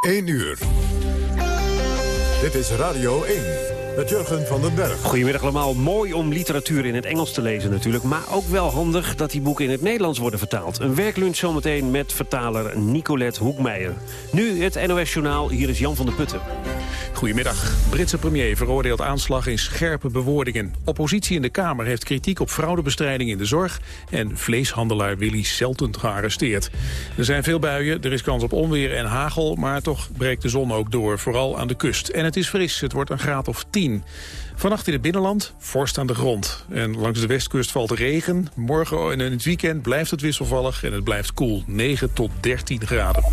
1 uur. Dit is Radio 1 met Jurgen van den Berg. Goedemiddag allemaal. Mooi om literatuur in het Engels te lezen natuurlijk. Maar ook wel handig dat die boeken in het Nederlands worden vertaald. Een werklunch zometeen met vertaler Nicolette Hoekmeijer. Nu het NOS Journaal. Hier is Jan van der Putten. Goedemiddag. Britse premier veroordeelt aanslag in scherpe bewoordingen. Oppositie in de Kamer heeft kritiek op fraudebestrijding in de zorg... en vleeshandelaar Willy Seltent gearresteerd. Er zijn veel buien, er is kans op onweer en hagel... maar toch breekt de zon ook door, vooral aan de kust. En het is fris, het wordt een graad of 10. Vannacht in het binnenland, vorst aan de grond. En langs de westkust valt regen. Morgen en in het weekend blijft het wisselvallig en het blijft koel. 9 tot 13 graden.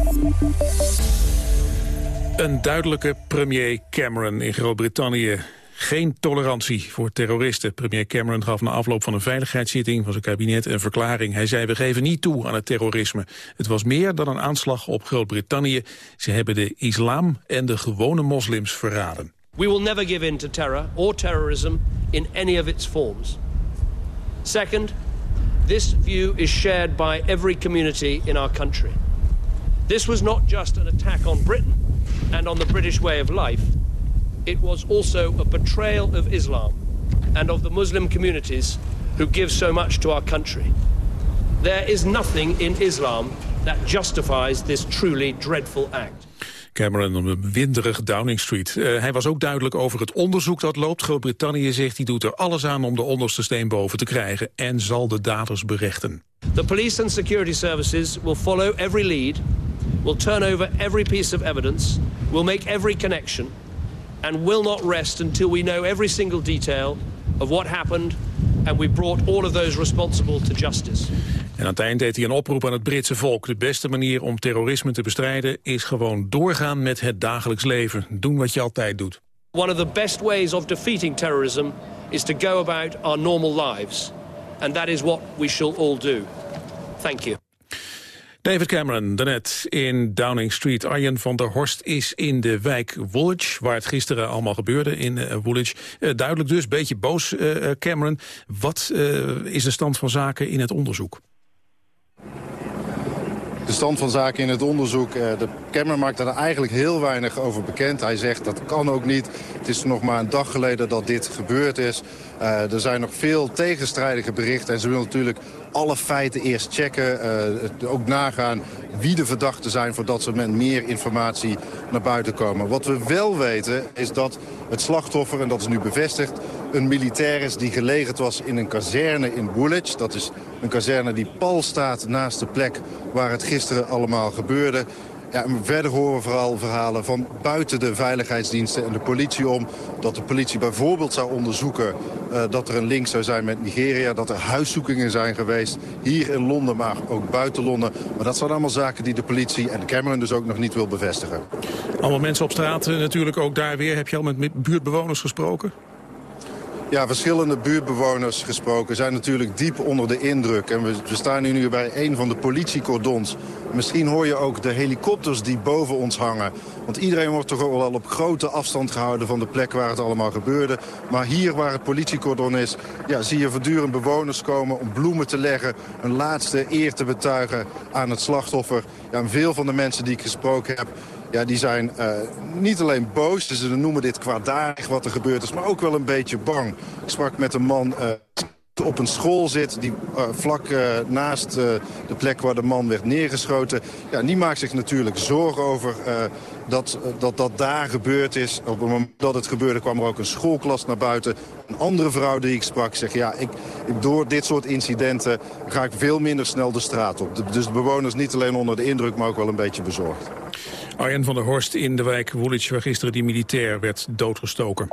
Een duidelijke premier Cameron in Groot-Brittannië. Geen tolerantie voor terroristen. Premier Cameron gaf na afloop van een veiligheidszitting van zijn kabinet een verklaring. Hij zei, we geven niet toe aan het terrorisme. Het was meer dan een aanslag op Groot-Brittannië. Ze hebben de islam en de gewone moslims verraden. We will never give in to terror or terrorism in any of its forms. Second, this view is shared by every community in our country. This was not just an attack on Britain and on the British way of life, it was also a betrayal of Islam and of the Muslim communities who give so much to our country. There is nothing in Islam that justifies this truly dreadful act. Cameron op een winderig Downing Street. Uh, hij was ook duidelijk over het onderzoek dat loopt. Groot-Brittannië zegt hij doet er alles aan om de onderste steen boven te krijgen... en zal de daders berechten. The police and security services will follow every lead will turn over every piece of evidence, will make every connection, and will not rest until we know every single detail of what happened and we brought all of those responsible to justice. En aan het eind deed hij een oproep aan het Britse volk. De beste manier om terrorisme te bestrijden is gewoon doorgaan met het dagelijks leven. Doen wat je altijd doet. One of the best ways of defeating terrorism is to go about our normal lives. And that is what we shall all do. Thank you. David Cameron, daarnet in Downing Street. Arjen van der Horst is in de wijk Woolwich, waar het gisteren allemaal gebeurde in uh, Woolwich. Uh, duidelijk dus, beetje boos uh, Cameron. Wat is de stand van zaken in het onderzoek? De stand van zaken in het onderzoek. De Cameron maakt daar eigenlijk heel weinig over bekend. Hij zegt dat kan ook niet. Het is nog maar een dag geleden dat dit gebeurd is. Uh, er zijn nog veel tegenstrijdige berichten. En ze willen natuurlijk alle feiten eerst checken. Uh, ook nagaan wie de verdachten zijn... voordat ze met meer informatie naar buiten komen. Wat we wel weten is dat het slachtoffer, en dat is nu bevestigd... een militair is die gelegerd was in een kazerne in Woolwich. Dat is een kazerne die pal staat naast de plek waar het gisteren allemaal gebeurde. Ja, en verder horen we vooral verhalen van buiten de veiligheidsdiensten en de politie om. Dat de politie bijvoorbeeld zou onderzoeken uh, dat er een link zou zijn met Nigeria. Dat er huiszoekingen zijn geweest hier in Londen, maar ook buiten Londen. Maar dat zijn allemaal zaken die de politie en Cameron dus ook nog niet wil bevestigen. Allemaal mensen op straat uh, natuurlijk ook daar weer. Heb je al met buurtbewoners gesproken? Ja, verschillende buurtbewoners gesproken zijn natuurlijk diep onder de indruk. En we, we staan nu, nu bij een van de politiecordons. Misschien hoor je ook de helikopters die boven ons hangen. Want iedereen wordt toch wel op grote afstand gehouden van de plek waar het allemaal gebeurde. Maar hier waar het politiecordon is, ja, zie je voortdurend bewoners komen om bloemen te leggen. Een laatste eer te betuigen aan het slachtoffer. Ja, en veel van de mensen die ik gesproken heb, ja, die zijn uh, niet alleen boos, ze noemen dit kwaadaardig wat er gebeurd is, maar ook wel een beetje bang. Ik sprak met een man uh, op een school zit, die uh, vlak naast de plek waar de man werd neergeschoten. Ja, die maakt zich natuurlijk zorgen over dat, dat dat daar gebeurd is. Op het moment dat het gebeurde kwam er ook een schoolklas naar buiten. Een andere vrouw die ik sprak zegt, ja, ik, door dit soort incidenten ga ik veel minder snel de straat op. Dus de bewoners niet alleen onder de indruk, maar ook wel een beetje bezorgd. Arjen van der Horst in de wijk Woolwich, waar gisteren die militair werd doodgestoken.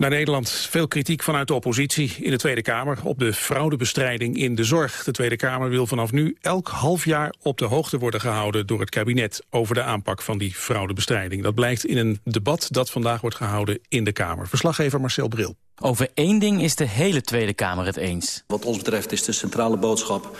Naar Nederland. Veel kritiek vanuit de oppositie in de Tweede Kamer op de fraudebestrijding in de zorg. De Tweede Kamer wil vanaf nu elk half jaar op de hoogte worden gehouden door het kabinet over de aanpak van die fraudebestrijding. Dat blijkt in een debat dat vandaag wordt gehouden in de Kamer. Verslaggever Marcel Bril. Over één ding is de hele Tweede Kamer het eens. Wat ons betreft is de centrale boodschap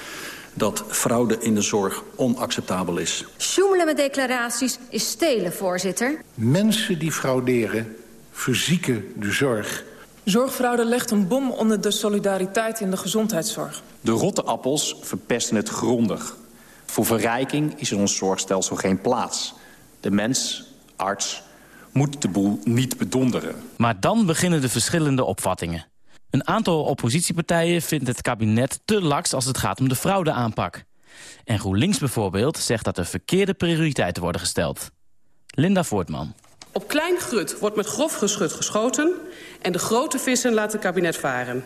dat fraude in de zorg onacceptabel is. Sjoemelen met declaraties is stelen, voorzitter. Mensen die frauderen verzieken de zorg. Zorgfraude legt een bom onder de solidariteit in de gezondheidszorg. De rotte appels verpesten het grondig. Voor verrijking is in ons zorgstelsel geen plaats. De mens, arts, moet de boel niet bedonderen. Maar dan beginnen de verschillende opvattingen. Een aantal oppositiepartijen vindt het kabinet te laks als het gaat om de fraudeaanpak. En GroenLinks bijvoorbeeld zegt dat er verkeerde prioriteiten worden gesteld. Linda Voortman. Op klein grut wordt met grof geschut geschoten... en de grote vissen laat het kabinet varen.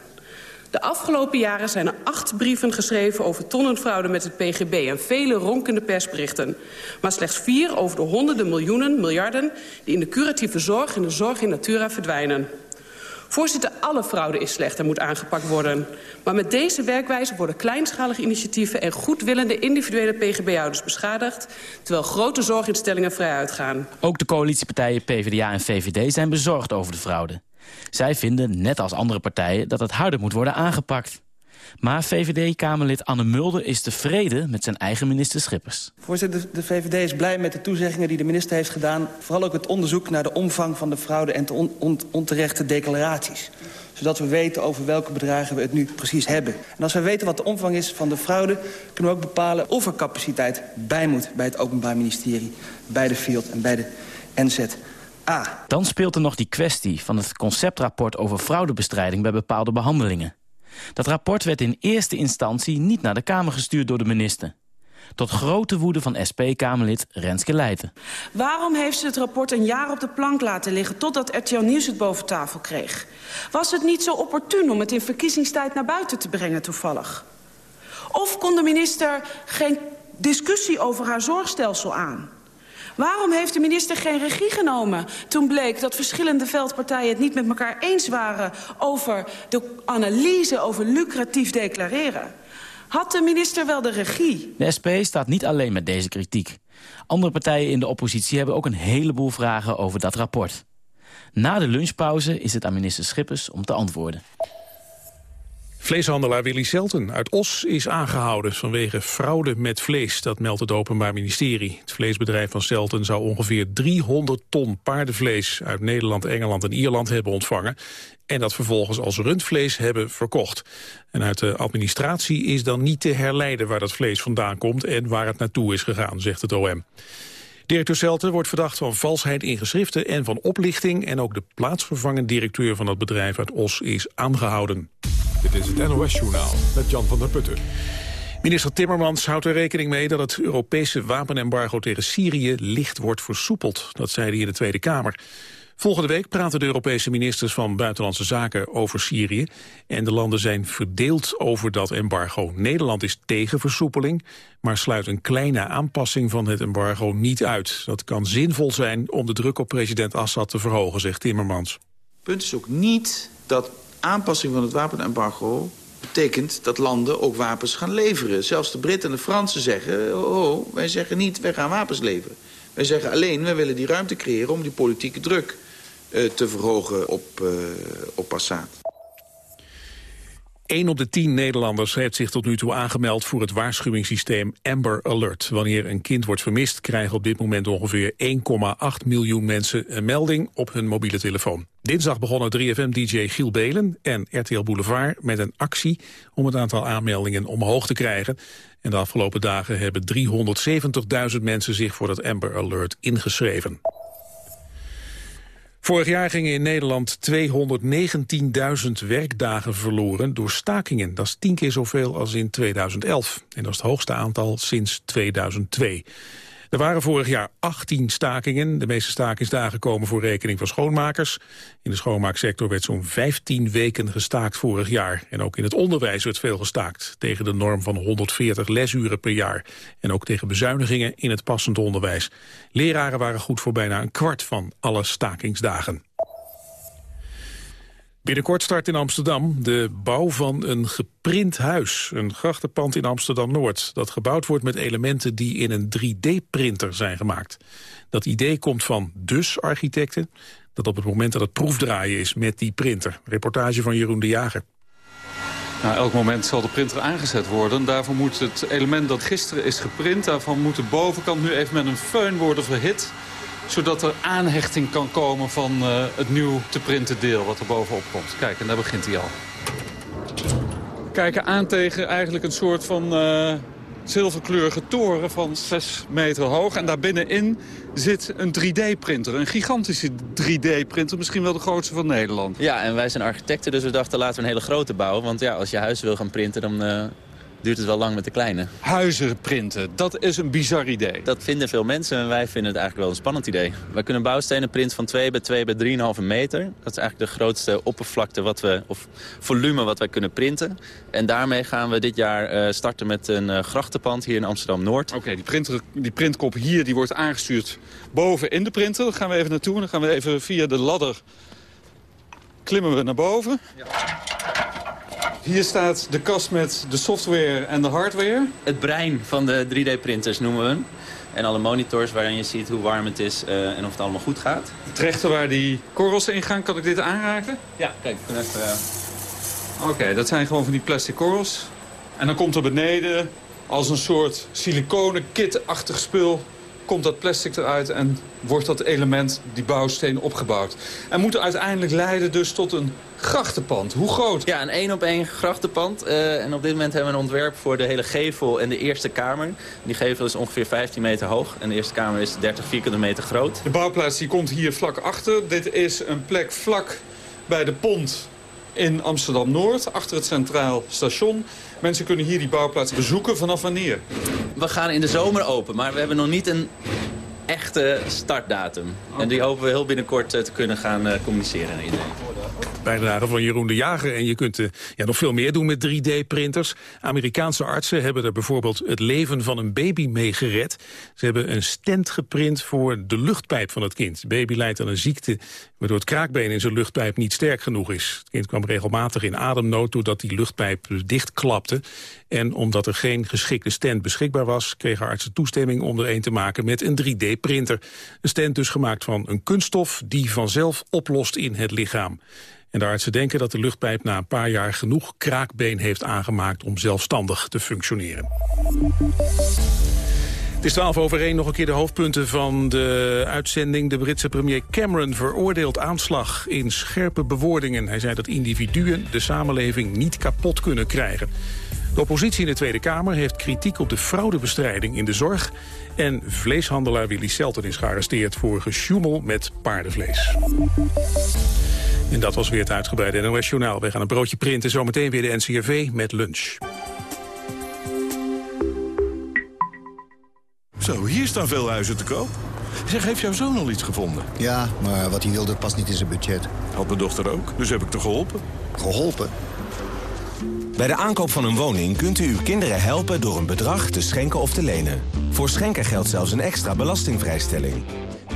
De afgelopen jaren zijn er acht brieven geschreven over tonnenfraude met het PGB... en vele ronkende persberichten. Maar slechts vier over de honderden miljoenen, miljarden... die in de curatieve zorg en de zorg in natura verdwijnen. Voorzitter, alle fraude is slecht en moet aangepakt worden. Maar met deze werkwijze worden kleinschalige initiatieven... en goedwillende individuele PGB-houders beschadigd... terwijl grote zorginstellingen vrij uitgaan. Ook de coalitiepartijen PvdA en VVD zijn bezorgd over de fraude. Zij vinden, net als andere partijen, dat het harder moet worden aangepakt. Maar VVD-Kamerlid Anne Mulder is tevreden met zijn eigen minister Schippers. Voorzitter, de VVD is blij met de toezeggingen die de minister heeft gedaan. Vooral ook het onderzoek naar de omvang van de fraude en de on onterechte declaraties zodat we weten over welke bedragen we het nu precies hebben. En als we weten wat de omvang is van de fraude... kunnen we ook bepalen of er capaciteit bij moet bij het Openbaar Ministerie... bij de FIOD en bij de NZA. Dan speelt er nog die kwestie van het conceptrapport over fraudebestrijding... bij bepaalde behandelingen. Dat rapport werd in eerste instantie niet naar de Kamer gestuurd door de minister. Tot grote woede van SP-Kamerlid Renske Leijten. Waarom heeft ze het rapport een jaar op de plank laten liggen... totdat RTL Nieuws het boven tafel kreeg? Was het niet zo opportun om het in verkiezingstijd naar buiten te brengen toevallig? Of kon de minister geen discussie over haar zorgstelsel aan? Waarom heeft de minister geen regie genomen toen bleek dat verschillende veldpartijen het niet met elkaar eens waren over de analyse over lucratief declareren? Had de minister wel de regie? De SP staat niet alleen met deze kritiek. Andere partijen in de oppositie hebben ook een heleboel vragen over dat rapport. Na de lunchpauze is het aan minister Schippers om te antwoorden. Vleeshandelaar Willy Selten uit Os is aangehouden vanwege fraude met vlees. Dat meldt het Openbaar Ministerie. Het vleesbedrijf van Selten zou ongeveer 300 ton paardenvlees uit Nederland, Engeland en Ierland hebben ontvangen. En dat vervolgens als rundvlees hebben verkocht. En uit de administratie is dan niet te herleiden waar dat vlees vandaan komt en waar het naartoe is gegaan, zegt het OM. Directeur Selten wordt verdacht van valsheid in geschriften en van oplichting. En ook de plaatsvervangend directeur van dat bedrijf uit Os is aangehouden. Dit is het NOS-journaal met Jan van der Putten. Minister Timmermans houdt er rekening mee dat het Europese wapenembargo tegen Syrië licht wordt versoepeld. Dat zei hij in de Tweede Kamer. Volgende week praten de Europese ministers van Buitenlandse Zaken over Syrië. En de landen zijn verdeeld over dat embargo. Nederland is tegen versoepeling, maar sluit een kleine aanpassing van het embargo niet uit. Dat kan zinvol zijn om de druk op president Assad te verhogen, zegt Timmermans. Het punt is ook niet dat aanpassing van het wapenembargo betekent dat landen ook wapens gaan leveren. Zelfs de Britten en de Fransen zeggen... Oh, oh, wij zeggen niet, wij gaan wapens leveren. Wij zeggen alleen, wij willen die ruimte creëren om die politieke druk uh, te verhogen op, uh, op Assad. 1 op de 10 Nederlanders heeft zich tot nu toe aangemeld voor het waarschuwingssysteem Amber Alert. Wanneer een kind wordt vermist krijgen op dit moment ongeveer 1,8 miljoen mensen een melding op hun mobiele telefoon. Dinsdag begonnen 3FM-dj Giel Belen en RTL Boulevard met een actie om het aantal aanmeldingen omhoog te krijgen. En de afgelopen dagen hebben 370.000 mensen zich voor dat Amber Alert ingeschreven. Vorig jaar gingen in Nederland 219.000 werkdagen verloren door stakingen. Dat is tien keer zoveel als in 2011. En dat is het hoogste aantal sinds 2002. Er waren vorig jaar 18 stakingen. De meeste stakingsdagen komen voor rekening van schoonmakers. In de schoonmaaksector werd zo'n 15 weken gestaakt vorig jaar. En ook in het onderwijs werd veel gestaakt. Tegen de norm van 140 lesuren per jaar. En ook tegen bezuinigingen in het passend onderwijs. Leraren waren goed voor bijna een kwart van alle stakingsdagen. Binnenkort start in Amsterdam de bouw van een geprint huis. Een grachtenpand in Amsterdam-Noord. Dat gebouwd wordt met elementen die in een 3D-printer zijn gemaakt. Dat idee komt van Dus Architecten. Dat op het moment dat het proefdraaien is met die printer. Reportage van Jeroen de Jager. Nou, elk moment zal de printer aangezet worden. Daarvoor moet het element dat gisteren is geprint... daarvan moet de bovenkant nu even met een föhn worden verhit zodat er aanhechting kan komen van uh, het nieuw te printen deel wat er bovenop komt. Kijk, en daar begint hij al. Kijken aan tegen eigenlijk een soort van uh, zilverkleurige toren van 6 meter hoog. En daar binnenin zit een 3D-printer. Een gigantische 3D-printer, misschien wel de grootste van Nederland. Ja, en wij zijn architecten, dus we dachten laten we een hele grote bouwen. Want ja, als je huis wil gaan printen, dan uh, duurt het wel lang met de kleine. Huizen printen, dat is een bizar idee. Dat vinden veel mensen en wij vinden het eigenlijk wel een spannend idee. Wij kunnen bouwstenen printen van 2 bij 2 bij 3,5 meter. Dat is eigenlijk de grootste oppervlakte wat we, of volume wat wij kunnen printen. En daarmee gaan we dit jaar uh, starten met een uh, grachtenpand hier in Amsterdam-Noord. Oké, die, printer, die printkop hier die wordt aangestuurd boven in de printer. Daar gaan we even naartoe en dan gaan we even via de ladder klimmen we naar boven. Ja. Hier staat de kast met de software en de hardware. Het brein van de 3D-printers noemen we hem. En alle monitors waarin je ziet hoe warm het is uh, en of het allemaal goed gaat. Het rechter waar die korrels in gaan, kan ik dit aanraken? Ja, kijk. Uh... Oké, okay, dat zijn gewoon van die plastic korrels. En dan komt er beneden als een soort siliconen kit-achtig spul komt dat plastic eruit en wordt dat element, die bouwsteen, opgebouwd. En moet uiteindelijk leiden dus tot een grachtenpand. Hoe groot? Ja, een één op één grachtenpand. Uh, en op dit moment hebben we een ontwerp voor de hele gevel en de eerste kamer. Die gevel is ongeveer 15 meter hoog en de eerste kamer is 30 vierkante meter groot. De bouwplaats die komt hier vlak achter. Dit is een plek vlak bij de pont in Amsterdam-Noord, achter het Centraal Station. Mensen kunnen hier die bouwplaats bezoeken. Vanaf wanneer? We gaan in de zomer open, maar we hebben nog niet een echte startdatum. Okay. En die hopen we heel binnenkort uh, te kunnen gaan uh, communiceren naar iedereen. Bijdrage van Jeroen de Jager. En je kunt uh, ja, nog veel meer doen met 3D-printers. Amerikaanse artsen hebben er bijvoorbeeld het leven van een baby mee gered. Ze hebben een stent geprint voor de luchtpijp van het kind. Baby leidt aan een ziekte waardoor het kraakbeen in zijn luchtpijp niet sterk genoeg is. Het kind kwam regelmatig in ademnood doordat die luchtpijp dichtklapte. En omdat er geen geschikte stent beschikbaar was... kregen artsen toestemming om er een te maken met een 3D-printer. Een stent dus gemaakt van een kunststof die vanzelf oplost in het lichaam. En de artsen denken dat de luchtpijp na een paar jaar genoeg kraakbeen heeft aangemaakt om zelfstandig te functioneren. Het is 12 over 1. Nog een keer de hoofdpunten van de uitzending. De Britse premier Cameron veroordeelt aanslag in scherpe bewoordingen. Hij zei dat individuen de samenleving niet kapot kunnen krijgen. De oppositie in de Tweede Kamer heeft kritiek op de fraudebestrijding in de zorg. En vleeshandelaar Willy Selten is gearresteerd voor gesjoemel met paardenvlees. En dat was weer het uitgebreide NOS Journaal. Wij gaan een broodje printen, zometeen weer de NCRV met lunch. Zo, hier staan veel huizen te koop. Zeg, heeft jouw zoon al iets gevonden? Ja, maar wat hij wilde past niet in zijn budget. Had mijn dochter ook, dus heb ik te geholpen. Geholpen? Bij de aankoop van een woning kunt u uw kinderen helpen door een bedrag te schenken of te lenen. Voor schenken geldt zelfs een extra belastingvrijstelling.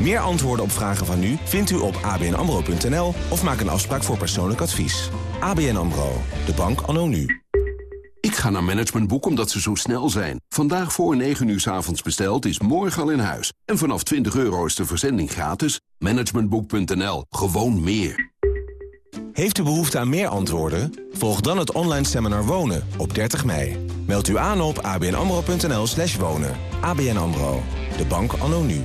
Meer antwoorden op vragen van u vindt u op abnamro.nl of maak een afspraak voor persoonlijk advies. ABN AMRO, de bank anno nu. Ik ga naar Managementboek omdat ze zo snel zijn. Vandaag voor 9 uur s avonds besteld is morgen al in huis. En vanaf 20 euro is de verzending gratis. Managementboek.nl, gewoon meer. Heeft u behoefte aan meer antwoorden? Volg dan het online seminar Wonen op 30 mei. Meld u aan op abnamro.nl slash wonen. ABN AMRO, de bank anno nu.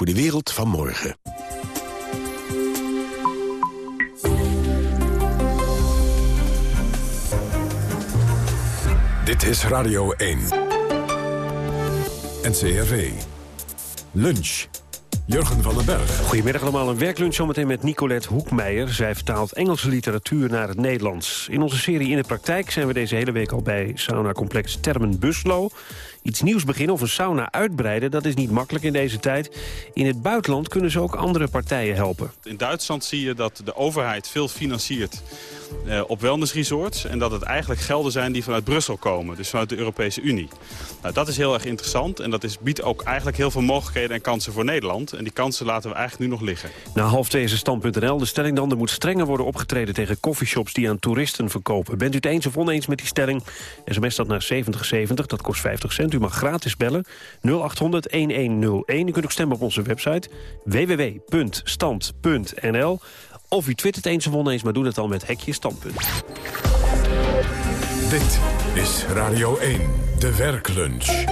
voor de wereld van morgen. Dit is Radio 1. NCRV. Lunch. Jurgen van den Berg. Goedemiddag allemaal. Een werklunch zometeen met Nicolette Hoekmeijer. Zij vertaalt Engelse literatuur naar het Nederlands. In onze serie In de Praktijk zijn we deze hele week al bij sauna-complex Termen Buslo. Iets nieuws beginnen of een sauna uitbreiden, dat is niet makkelijk in deze tijd. In het buitenland kunnen ze ook andere partijen helpen. In Duitsland zie je dat de overheid veel financiert eh, op wellnessresorts. En dat het eigenlijk gelden zijn die vanuit Brussel komen. Dus vanuit de Europese Unie. Nou, dat is heel erg interessant. En dat is, biedt ook eigenlijk heel veel mogelijkheden en kansen voor Nederland. En die kansen laten we eigenlijk nu nog liggen. Na half twee is stand.nl. De stelling dan, er moet strenger worden opgetreden tegen coffeeshops die aan toeristen verkopen. Bent u het eens of oneens met die stelling? SMS dat naar 7070, dat kost 50 cent. U mag gratis bellen. 0800-1101. U kunt ook stemmen op onze website www.stand.nl. Of u twittert eens of oneens, maar doe het al met hekje standpunt. Dit is Radio 1, de werklunch.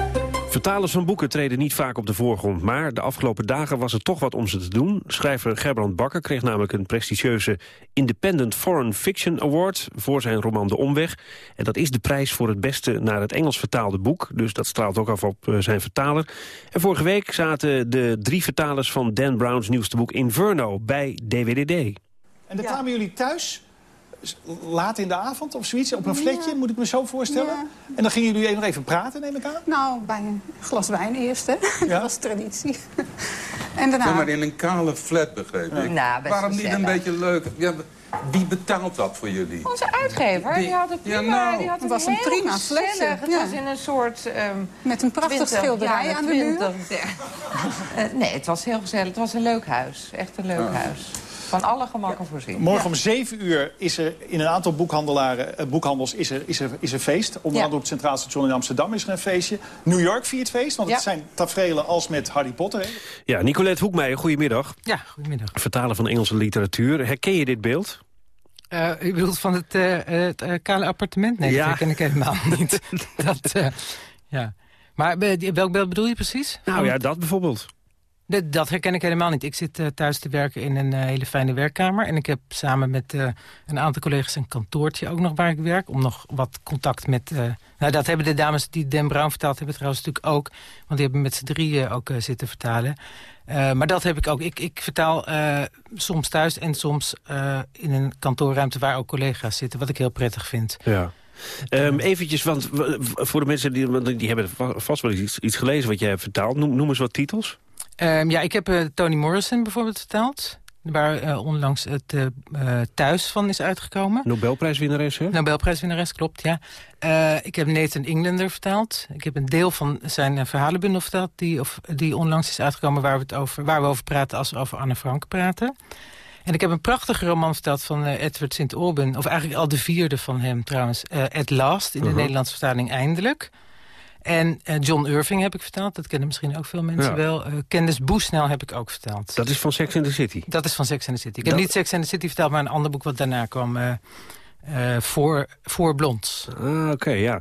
Vertalers van boeken treden niet vaak op de voorgrond... maar de afgelopen dagen was er toch wat om ze te doen. Schrijver Gerbrand Bakker kreeg namelijk een prestigieuze... Independent Foreign Fiction Award voor zijn roman De Omweg. En dat is de prijs voor het beste naar het Engels vertaalde boek. Dus dat straalt ook af op eh, zijn vertaler. En vorige week zaten de drie vertalers van Dan Brown's nieuwste boek Inverno bij DWDD. En dan kwamen jullie thuis, laat in de avond of zoiets, op een fletje, moet ik me zo voorstellen? En dan gingen jullie nog even praten, neem ik aan? Nou, bij een glas wijn eerst, hè. Dat was traditie. en daarna... Ja, maar in een kale flat, begreep ik. Nou, best Waarom niet een beetje leuk? Ja, wie betaalt dat voor jullie? Onze uitgever, die, Die- had Ja, prima, nou. die had Het was een heel prima gezellig- flesje, Het ja. was in een soort... ehm, Met een prachtig 20 schilderij ja, aan de muur. 20, eh, eh, nee, het was heel gezellig. Het was een leuk huis. Echt een leuk huis. Van alle gemakken voorzien. Morgen om 7 uur is er in een aantal boekhandelaren, eh, boekhandels is er, is, er, is er feest. Onder Ja. andere op het Centraal Station in Amsterdam is er een feestje. New York viert feest, want het zijn tafereelen als met Harry Potter. hè. Ja, Nicolette Hoekmeijer, goedemiddag. Ja, goedemiddag. Vertaler van Engelse literatuur. Herken je dit beeld? Eh, u bedoelt van het, eh, het eh, kale appartement? Nee, Ja. dat herken ik helemaal niet. dat, eh, ja. Maar welk beeld bedoel je precies? Nou Van- ja, dat bijvoorbeeld. Dat, dat herken ik helemaal niet. Ik zit eh, thuis te werken in een eh, hele fijne werkkamer. En ik heb samen met eh, een aantal collega's een kantoortje ook nog waar ik werk. Om nog wat contact met... nou, dat hebben de dames die Dan Brown vertaald hebben trouwens natuurlijk ook. Want die hebben met z'n drieën ook zitten vertalen. Maar dat heb ik ook. Ik, ik vertaal soms thuis en soms in een kantoorruimte waar ook collega's zitten. Wat ik heel prettig vind. Ja. Ehm eventjes, want voor de mensen die, die hebben va- vast wel iets, iets gelezen wat jij hebt vertaald. Noem, noem eens wat titels. Ehm, ja, ik heb eh, Toni Morrison bijvoorbeeld vertaald. Waar eh, onlangs het eh, Thuis van is uitgekomen. Nobelprijswinnares, hè? Nobelprijswinnares, klopt, ja. Ik heb Nathan Englander vertaald. Ik heb een deel van zijn verhalenbundel vertaald... Die, of, die onlangs is uitgekomen waar we, het over, waar we over praten... als we over Anne Frank praten. En ik heb een prachtige roman vertaald van Edward St. Alban. Of eigenlijk al de vierde van hem trouwens. At Last, in de Mhm. Nederlandse vertaling Eindelijk. En eh, John Irving heb ik vertaald. Dat kennen misschien ook veel mensen Ja. wel. Eh Candice Boesnel heb ik ook vertaald. Dat is van Sex and the City. Dat is van Sex and the City. Ik Dat- heb niet Sex and the City vertaald, maar een ander boek wat daarna kwam. eh, voor, voor Blond. Ah, oké, ja.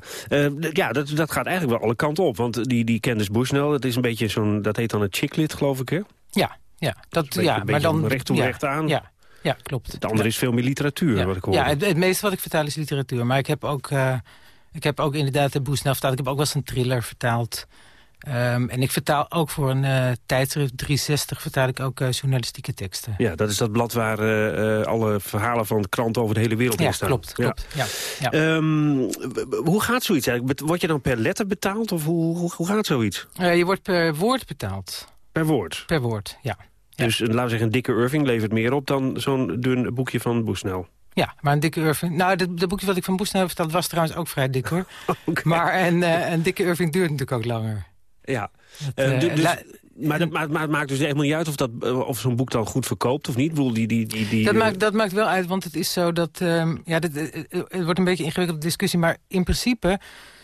Ja, dat, dat gaat eigenlijk wel alle kanten op. Want die, die Candice Bushnell, dat is een beetje zo'n... Dat heet dan een chicklit, geloof ik, hè? Ja, ja, dat, ja maar dan... recht toe, ja, recht aan. Ja, ja klopt. Het andere is veel meer literatuur, wat ik hoor. Ja, het, het meeste wat ik vertaal is literatuur. Maar ik heb ook, ik heb ook inderdaad de Boesnel vertaald. Ik heb ook wel eens een thriller vertaald. Ehm, en ik vertaal ook voor een eh, tijdschrift 360 vertaal ik ook eh, journalistieke teksten. Ja, dat is dat blad waar eh, alle verhalen van de kranten over de hele wereld Ja, in staan. klopt, klopt. Ja. Ja. Ehm, hoe gaat zoiets eigenlijk? Word je dan per letter betaald of hoe, hoe, hoe gaat zoiets? Je wordt per woord betaald. Per woord? Per woord, ja. Dus laten we zeggen, een dikke Irving levert meer op dan zo'n dun boekje van Boesnel. Ja, maar een dikke Irving... Nou, dat de boekje wat ik van Boesnel heb verteld was trouwens ook vrij dik, hoor. Maar een, eh, een dikke Irving duurt natuurlijk ook langer. Ja. Dat, Eh, du- dus- la- maar, dat, maar, maar het maakt dus helemaal niet uit of, dat, eh, of zo'n boek dan goed verkoopt of niet? Ik bedoel, die, die, die, die, dat, maakt, dat maakt wel uit, want het is zo dat... ehm, ja, dit, het wordt een beetje een ingewikkelde discussie... maar in principe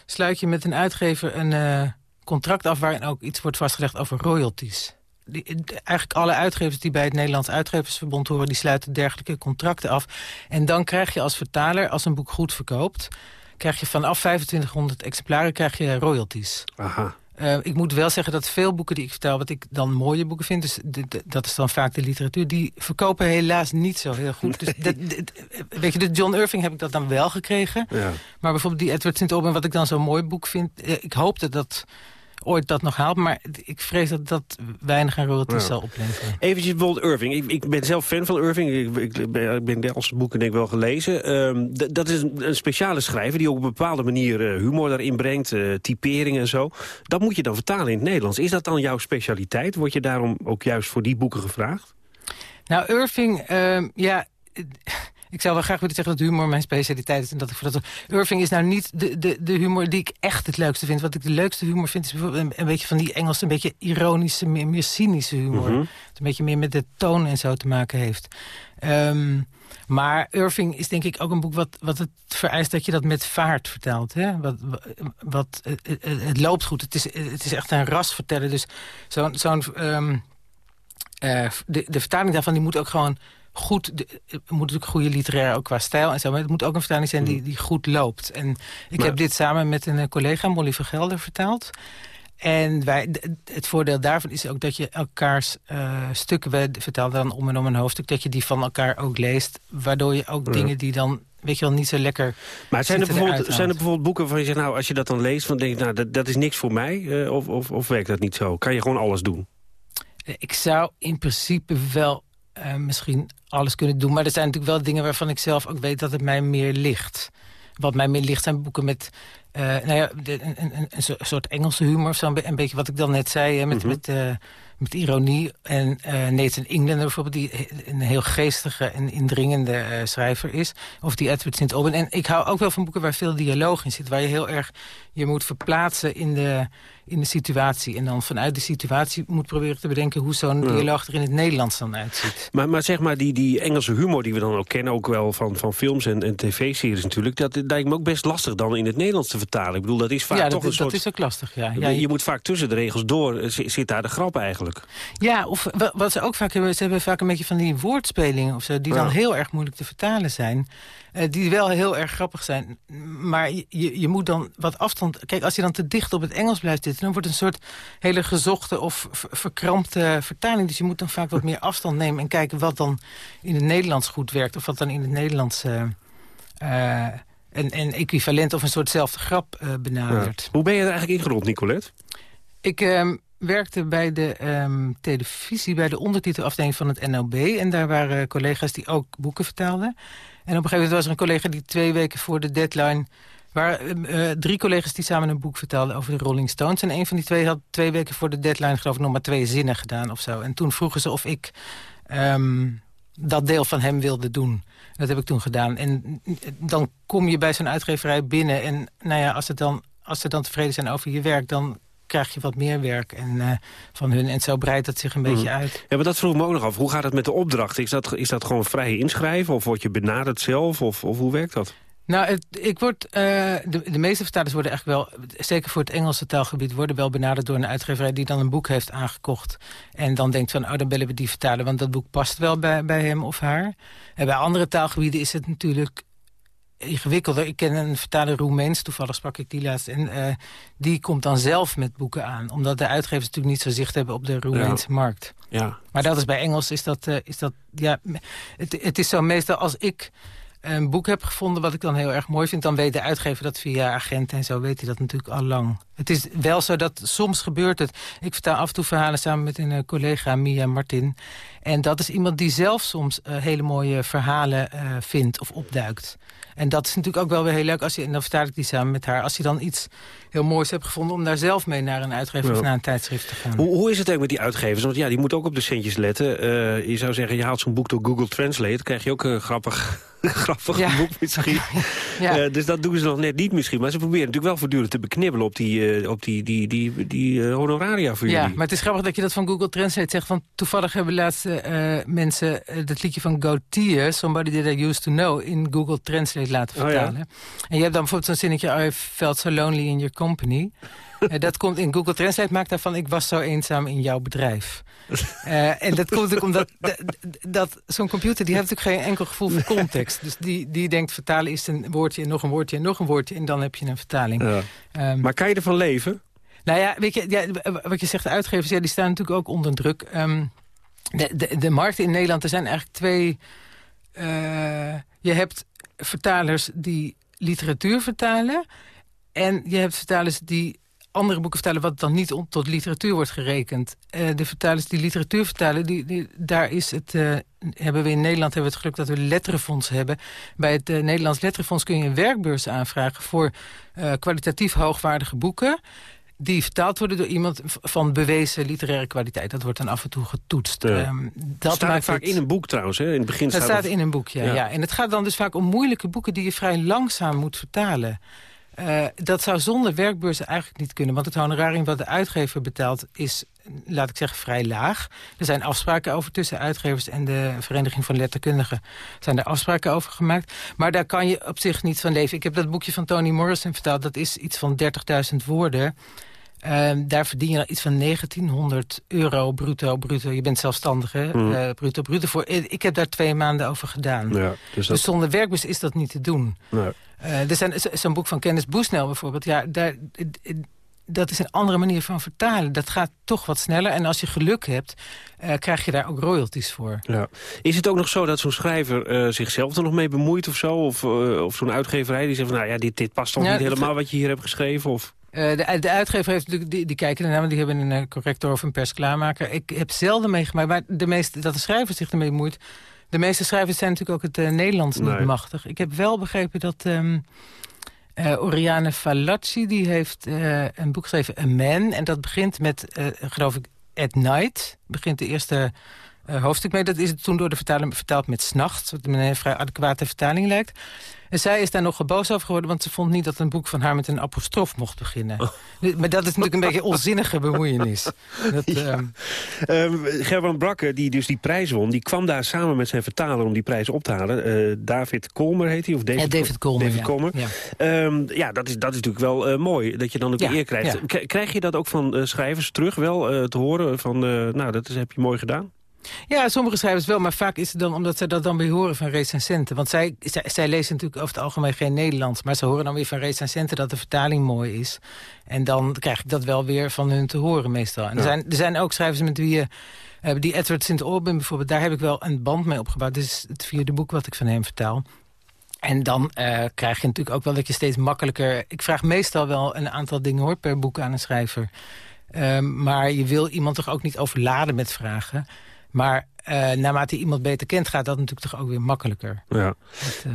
sluit je met een uitgever een contract af... waarin ook iets wordt vastgelegd over royalties. Die, eigenlijk alle uitgevers die bij het Nederlands Uitgeversverbond horen... die sluiten dergelijke contracten af. En dan krijg je als vertaler, als een boek goed verkoopt... krijg je vanaf 2500 exemplaren krijg je royalties. Aha. Eh, ik moet wel zeggen dat veel boeken die ik vertel... wat ik dan mooie boeken vind, dus dat is dan vaak de literatuur... die verkopen helaas niet zo heel goed. Dus dat, dat- weet je, de John Irving heb ik dat dan wel gekregen. Ja. Maar bijvoorbeeld die Edward St. Wat ik dan zo'n mooi boek vind... eh, ik hoop dat dat ooit dat nog haalt... maar ik vrees dat dat weinig aan royalties zal opleveren. Eventjes bijvoorbeeld Irving. Ik, ik ben zelf fan van Irving. Ik, ik, ben, ik ben boeken denk ik wel gelezen. Ehm, dat is een, een speciale schrijver die ook op een bepaalde manier eh, humor daarin brengt. eh, typering en zo. Dat moet je dan vertalen in het Nederlands. Is dat dan jouw specialiteit? Word je daarom ook juist voor die boeken gevraagd? Nou, Irving, ehm, ja... ik zou wel graag willen zeggen dat humor mijn specialiteit is. En dat ik voor dat... Irving is nou niet de, de, de humor die ik echt het leukste vind. Wat ik de leukste humor vind is bijvoorbeeld een, een beetje van die Engelse... een beetje ironische, meer, meer cynische humor. Mhm. Het een beetje meer met de toon en zo te maken heeft. Ehm, maar Irving is denk ik ook een boek wat, wat het vereist dat je dat met vaart vertelt. Hè? Wat, wat, het, het- het loopt goed. Het is, het is echt een ras vertellen. Dus zo'n... zo'n ehm, eh, de, de vertaling daarvan die moet ook gewoon goed... De, het moet natuurlijk goede literair ook qua stijl en zo... maar het moet ook een vertaling zijn die, die goed loopt. En ik Hmm. Maar- heb dit samen met een eh, collega, Molly Vergelder, vertaald. En wij, het voordeel daarvan is ook dat je elkaars eh, stukken... we vertelden dan om en om een hoofdstuk... dat je die van elkaar ook leest. Waardoor je ook Ja. dingen die dan, weet je wel, niet zo lekker Maar zijn er, bijvoorbeeld, zijn er bijvoorbeeld boeken waarvan je zegt... nou, als je dat dan leest, dan denk je, nou, dat, dat is niks voor mij? eh, of, of, of werkt dat niet zo? Kan je gewoon alles doen? Ik zou in principe wel eh, misschien alles kunnen doen. Maar er zijn natuurlijk wel dingen waarvan ik zelf ook weet dat het mij meer ligt. Wat mij meer ligt zijn boeken met... eh, nou ja, de- een, een, een, een so- soort Engelse humor zo. Een, be- een beetje wat ik dan net zei, hè, met, Mhm. met, eh, met ironie. En eh Nathan Englander bijvoorbeeld, die een heel geestige en indringende eh, schrijver is. Of die Edward St. Aubyn. En ik hou ook wel van boeken waar veel dialoog in zit. Waar je heel erg je moet verplaatsen in de, in de situatie. En dan vanuit de situatie moet proberen te bedenken... hoe zo'n Ja. dialoog er in het Nederlands dan uitziet. Maar, maar zeg maar, die, die Engelse humor die we dan ook kennen... ook wel van, van films en, en tv-series natuurlijk... dat lijkt me ook best lastig dan in het Nederlands te vertalen. Ik bedoel, dat is vaak ja, toch een soort... dat is ook lastig, ja. ja je, je- moet vaak tussen de regels door, eh, zi- zit daar de grap eigenlijk. Ja, of wa- wat ze ook vaak hebben, ze hebben vaak een beetje van die woordspelingen of zo, die dan heel erg moeilijk te vertalen zijn. eh, die wel heel erg grappig zijn. Maar je, je, moet dan wat afstand... Kijk, als je dan te dicht op het Engels blijft zitten... dan wordt het een soort hele gezochte of ver- verkrampte vertaling. Dus je moet dan vaak wat meer afstand nemen... en kijken wat dan in het Nederlands goed werkt. Of wat dan in het Nederlands... eh, een, een equivalent of een soortzelfde grap benadert. Hoe ben je er eigenlijk ingerold, Nicolette? Ik ehm, werkte bij de ehm, televisie, bij de ondertitelafdeling van het NOB. En daar waren collega's die ook boeken vertaalden. En op een gegeven moment was er een collega die twee weken voor de deadline... waren eh, eh, drie collega's die samen een boek vertaalden over de Rolling Stones. En een van die twee had twee weken voor de deadline geloof ik nog maar twee zinnen gedaan of zo. En toen vroegen ze of ik ehm, dat deel van hem wilde doen. Dat heb ik toen gedaan. En dan kom je bij zo'n uitgeverij binnen. En nou ja, als, het dan, als ze dan tevreden zijn over je werk... dan krijg je wat meer werk en, eh, van hun. En zo breidt het zich een beetje Mhm. uit. Ja, maar dat vroeg me ook nog af. Hoe gaat het met de opdracht? Is dat, is dat gewoon vrij inschrijven? Of word je benaderd zelf? Of, of hoe werkt dat? Nou, het, ik word, eh, de, de meeste vertalers worden eigenlijk wel... zeker voor het Engelse taalgebied... worden wel benaderd door een uitgeverij... die dan een boek heeft aangekocht. En dan denkt van, oh, dan bellen we die vertalen... want dat boek past wel bij, bij hem of haar. En bij andere taalgebieden is het natuurlijk ingewikkelder. Ik ken een vertaler Roemeens, toevallig sprak ik die laatst... en eh, die komt dan zelf met boeken aan. Omdat de uitgevers natuurlijk niet zo zicht hebben op de Roemeense markt. Ja. Maar dat is bij Engels, is dat, eh, is dat ja, het, het is zo meestal als ik een boek heb gevonden wat ik dan heel erg mooi vind... dan weet de uitgever dat via agenten en zo weet hij dat natuurlijk al lang. Het is wel zo dat soms gebeurt het. Ik vertaal af en toe verhalen samen met een eh, collega, Mia Martin. En dat is iemand die zelf soms eh, hele mooie verhalen eh, vindt of opduikt. En dat is natuurlijk ook wel weer heel leuk. Als je, en dan vertaal ik die samen met haar. Als je dan iets heel moois hebt gevonden... om daar zelf mee naar een uitgever Ja. of naar een tijdschrift te gaan. Hoe, hoe is het eigenlijk met die uitgevers? Want ja, die moeten ook op de centjes letten. Eh, je zou zeggen, je haalt zo'n boek door Google Translate... dan krijg je ook een grappig, grappig boek misschien. Ja. Dus dat doen ze nog net niet misschien. Maar ze proberen natuurlijk wel voortdurend te beknibbelen... op die, eh, op die, die, die, die, honoraria voor Ja, jullie. maar het is grappig dat je dat van Google Translate zegt. Want toevallig hebben laatst eh, mensen eh, dat liedje van Gautier... Somebody That I Used To Know, in Google Translate laten Oh ja. vertalen. En je hebt dan bijvoorbeeld zo'n zinnetje... I felt so lonely in your company. Eh, dat komt in Google Translate, maakt daarvan... ik was zo eenzaam in jouw bedrijf. En dat komt natuurlijk omdat dat zo'n computer... die heeft natuurlijk geen enkel gevoel voor context. Dus die, die denkt vertalen is een woordje en nog een woordje en nog een woordje... en dan heb je een vertaling. Ja. Ehm, maar kan je ervan leven? nou ja, weet je, ja, wat je zegt, de uitgevers ja, die staan natuurlijk ook onder druk. Ehm, de, de, de markten in Nederland, er zijn eigenlijk twee... eh, je hebt vertalers die literatuur vertalen... en je hebt vertalers die andere boeken vertalen... wat dan niet tot literatuur wordt gerekend. Eh, de vertalers die literatuur vertalen, die, daar is het... eh, hebben we in Nederland hebben we het geluk dat we letterenfonds hebben. Bij het Nederlands Letterenfonds kun je een werkbeurs aanvragen... voor kwalitatief hoogwaardige boeken die vertaald worden door iemand van bewezen literaire kwaliteit. Dat wordt dan af en toe getoetst. Ja. Ehm, dat staat maakt vaak het- in een boek trouwens. Hè? In het begin dat staat staat in een boek, ja, Ja. ja. En het gaat dan dus vaak om moeilijke boeken die je vrij langzaam moet vertalen. Eh, dat zou zonder werkbeurzen eigenlijk niet kunnen. Want het honorarium wat de uitgever betaalt is, laat ik zeggen, vrij laag. Er zijn afspraken over tussen uitgevers en de Vereniging van Letterkundigen. zijn er afspraken over gemaakt. Maar daar kan je op zich niet van leven. Ik heb dat boekje van Toni Morrison vertaald. Dat is iets van 30.000 woorden. Ehm, daar verdien je dan iets van 1900 euro bruto, bruto. Je bent zelfstandig, hè? Mhm. Eh, bruto, bruto. Voor. Ik heb daar twee maanden over gedaan. Ja, dus dus, dat- zonder werkbus is dat niet te doen. Nee. Eh, er zijn zo'n boek van Kennis Boesnel bijvoorbeeld. Ja, daar, eh, eh, dat is een andere manier van vertalen. Dat gaat toch wat sneller. En als je geluk hebt, eh, krijg je daar ook royalties voor. Ja. Is het ook nog zo dat zo'n schrijver eh, zichzelf er nog mee bemoeit of zo? Of, eh, of zo'n uitgeverij die zegt van, nou ja, dit, dit past toch Ja, niet helemaal wat je hier hebt geschreven? Of... Eh, de, de uitgever heeft natuurlijk, die, die kijken ernaar, want die hebben een eh, corrector of een persklaarmaker. Ik heb zelden meegemaakt, maar de meeste, dat de schrijver zich ermee bemoeit. De meeste schrijvers zijn natuurlijk ook het eh, Nederlands niet machtig. Ik heb wel begrepen dat ehm eh, Oriane Fallaci, die heeft een boek geschreven, A Man. En dat begint met, geloof ik, At Night. Begint de eerste eh, hoofdstuk mee. Dat is toen door de vertaler vertaald met S'nachts. Wat me een vrij adequate vertaling lijkt. En zij is daar nog boos over geworden, want ze vond niet dat een boek van haar met een apostrof mocht beginnen. Oh. Maar dat is natuurlijk een beetje onzinnige bemoeienis. Dat, ehm, Ehm, Gerbrand Brakke, die dus die prijs won, die kwam daar samen met zijn vertaler om die prijs op te halen. Eh, David Kolmer heet hij? Of David, Ja, David Kolmer, David ja. Kolmer. Ja. Ja, dat is, dat is natuurlijk wel eh, mooi, dat je dan ook Ja, een eer krijgt. ja. Krijg je dat ook van schrijvers terug wel te horen? Van, nou, dat is, heb je mooi gedaan. Ja, sommige schrijvers wel, maar vaak is het dan omdat ze dat dan weer horen van recensenten. Want zij, zij, zij lezen natuurlijk over het algemeen geen Nederlands... maar ze horen dan weer van recensenten dat de vertaling mooi is. En dan krijg ik dat wel weer van hun te horen meestal. En er, zijn, er zijn ook schrijvers met wie je... eh, die Edward St. Aubin bijvoorbeeld, daar heb ik wel een band mee opgebouwd. Dit is het vierde boek wat ik van hem vertaal. En dan eh, krijg je natuurlijk ook wel dat je steeds makkelijker... Ik vraag meestal wel een aantal dingen hoor per boek aan een schrijver. Ehm, maar je wil iemand toch ook niet overladen met vragen. Maar eh, naarmate je iemand beter kent, gaat dat natuurlijk toch ook weer makkelijker. Ja.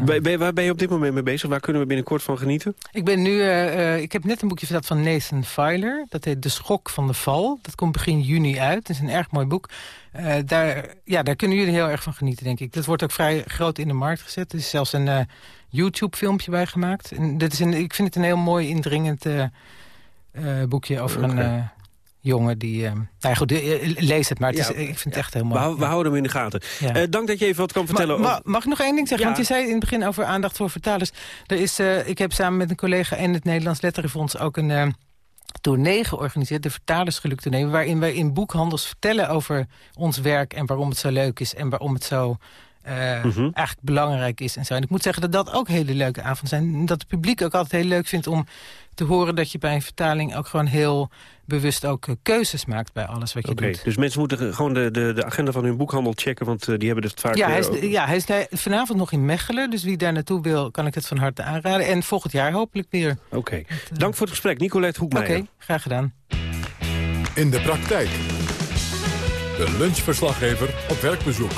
Ben- ben- waar ben je op dit moment mee bezig? Waar kunnen we binnenkort van genieten? Ik ben nu, eh, eh, ik heb net een boekje vertaald van Nathan Filer. Dat heet De Schok van de Val. Dat komt begin juni uit. Het is een erg mooi boek. Eh, daar, ja, daar kunnen jullie heel erg van genieten, denk ik. Dat wordt ook vrij groot in de markt gezet. Er is zelfs een eh, YouTube-filmpje bij gemaakt. En dit is een, ik vind het een heel mooi, indringend eh, eh, boekje over Oké. een eh, jongen die... eh, nou ja, goed, eh, lees het maar. Het is, Ja, ik vind het echt heel mooi. we houden hem in de gaten. Ja. Eh, dank dat je even wat kan vertellen. Ma- over- ma- mag ik nog één ding zeggen? Want je zei in het begin over aandacht voor vertalers. Er is, eh, ik heb samen met een collega en het Nederlands Letterenfonds ook een... eh, tournee georganiseerd, de Vertalersgeluk tournee... waarin wij in boekhandels vertellen over ons werk... en waarom het zo leuk is en waarom het zo eh, Mhm. eigenlijk belangrijk is. En, zo. en ik moet zeggen dat dat ook hele leuke avonden zijn. En Dat het publiek ook altijd heel leuk vindt om te horen... dat je bij een vertaling ook gewoon heel bewust ook eh, keuzes maakt... bij alles wat je Oké, doet. dus mensen moeten ge- gewoon de, de, de agenda van hun boekhandel checken... want eh, die hebben het vaak... Ja, hij is, ja, hij is vanavond nog in Mechelen. Dus wie daar naartoe wil, kan ik het van harte aanraden. En volgend jaar hopelijk weer. Oké. Dank voor het gesprek, Nicolette Oké, Hoekmeijer. graag gedaan. In de praktijk. De lunchverslaggever op werkbezoek.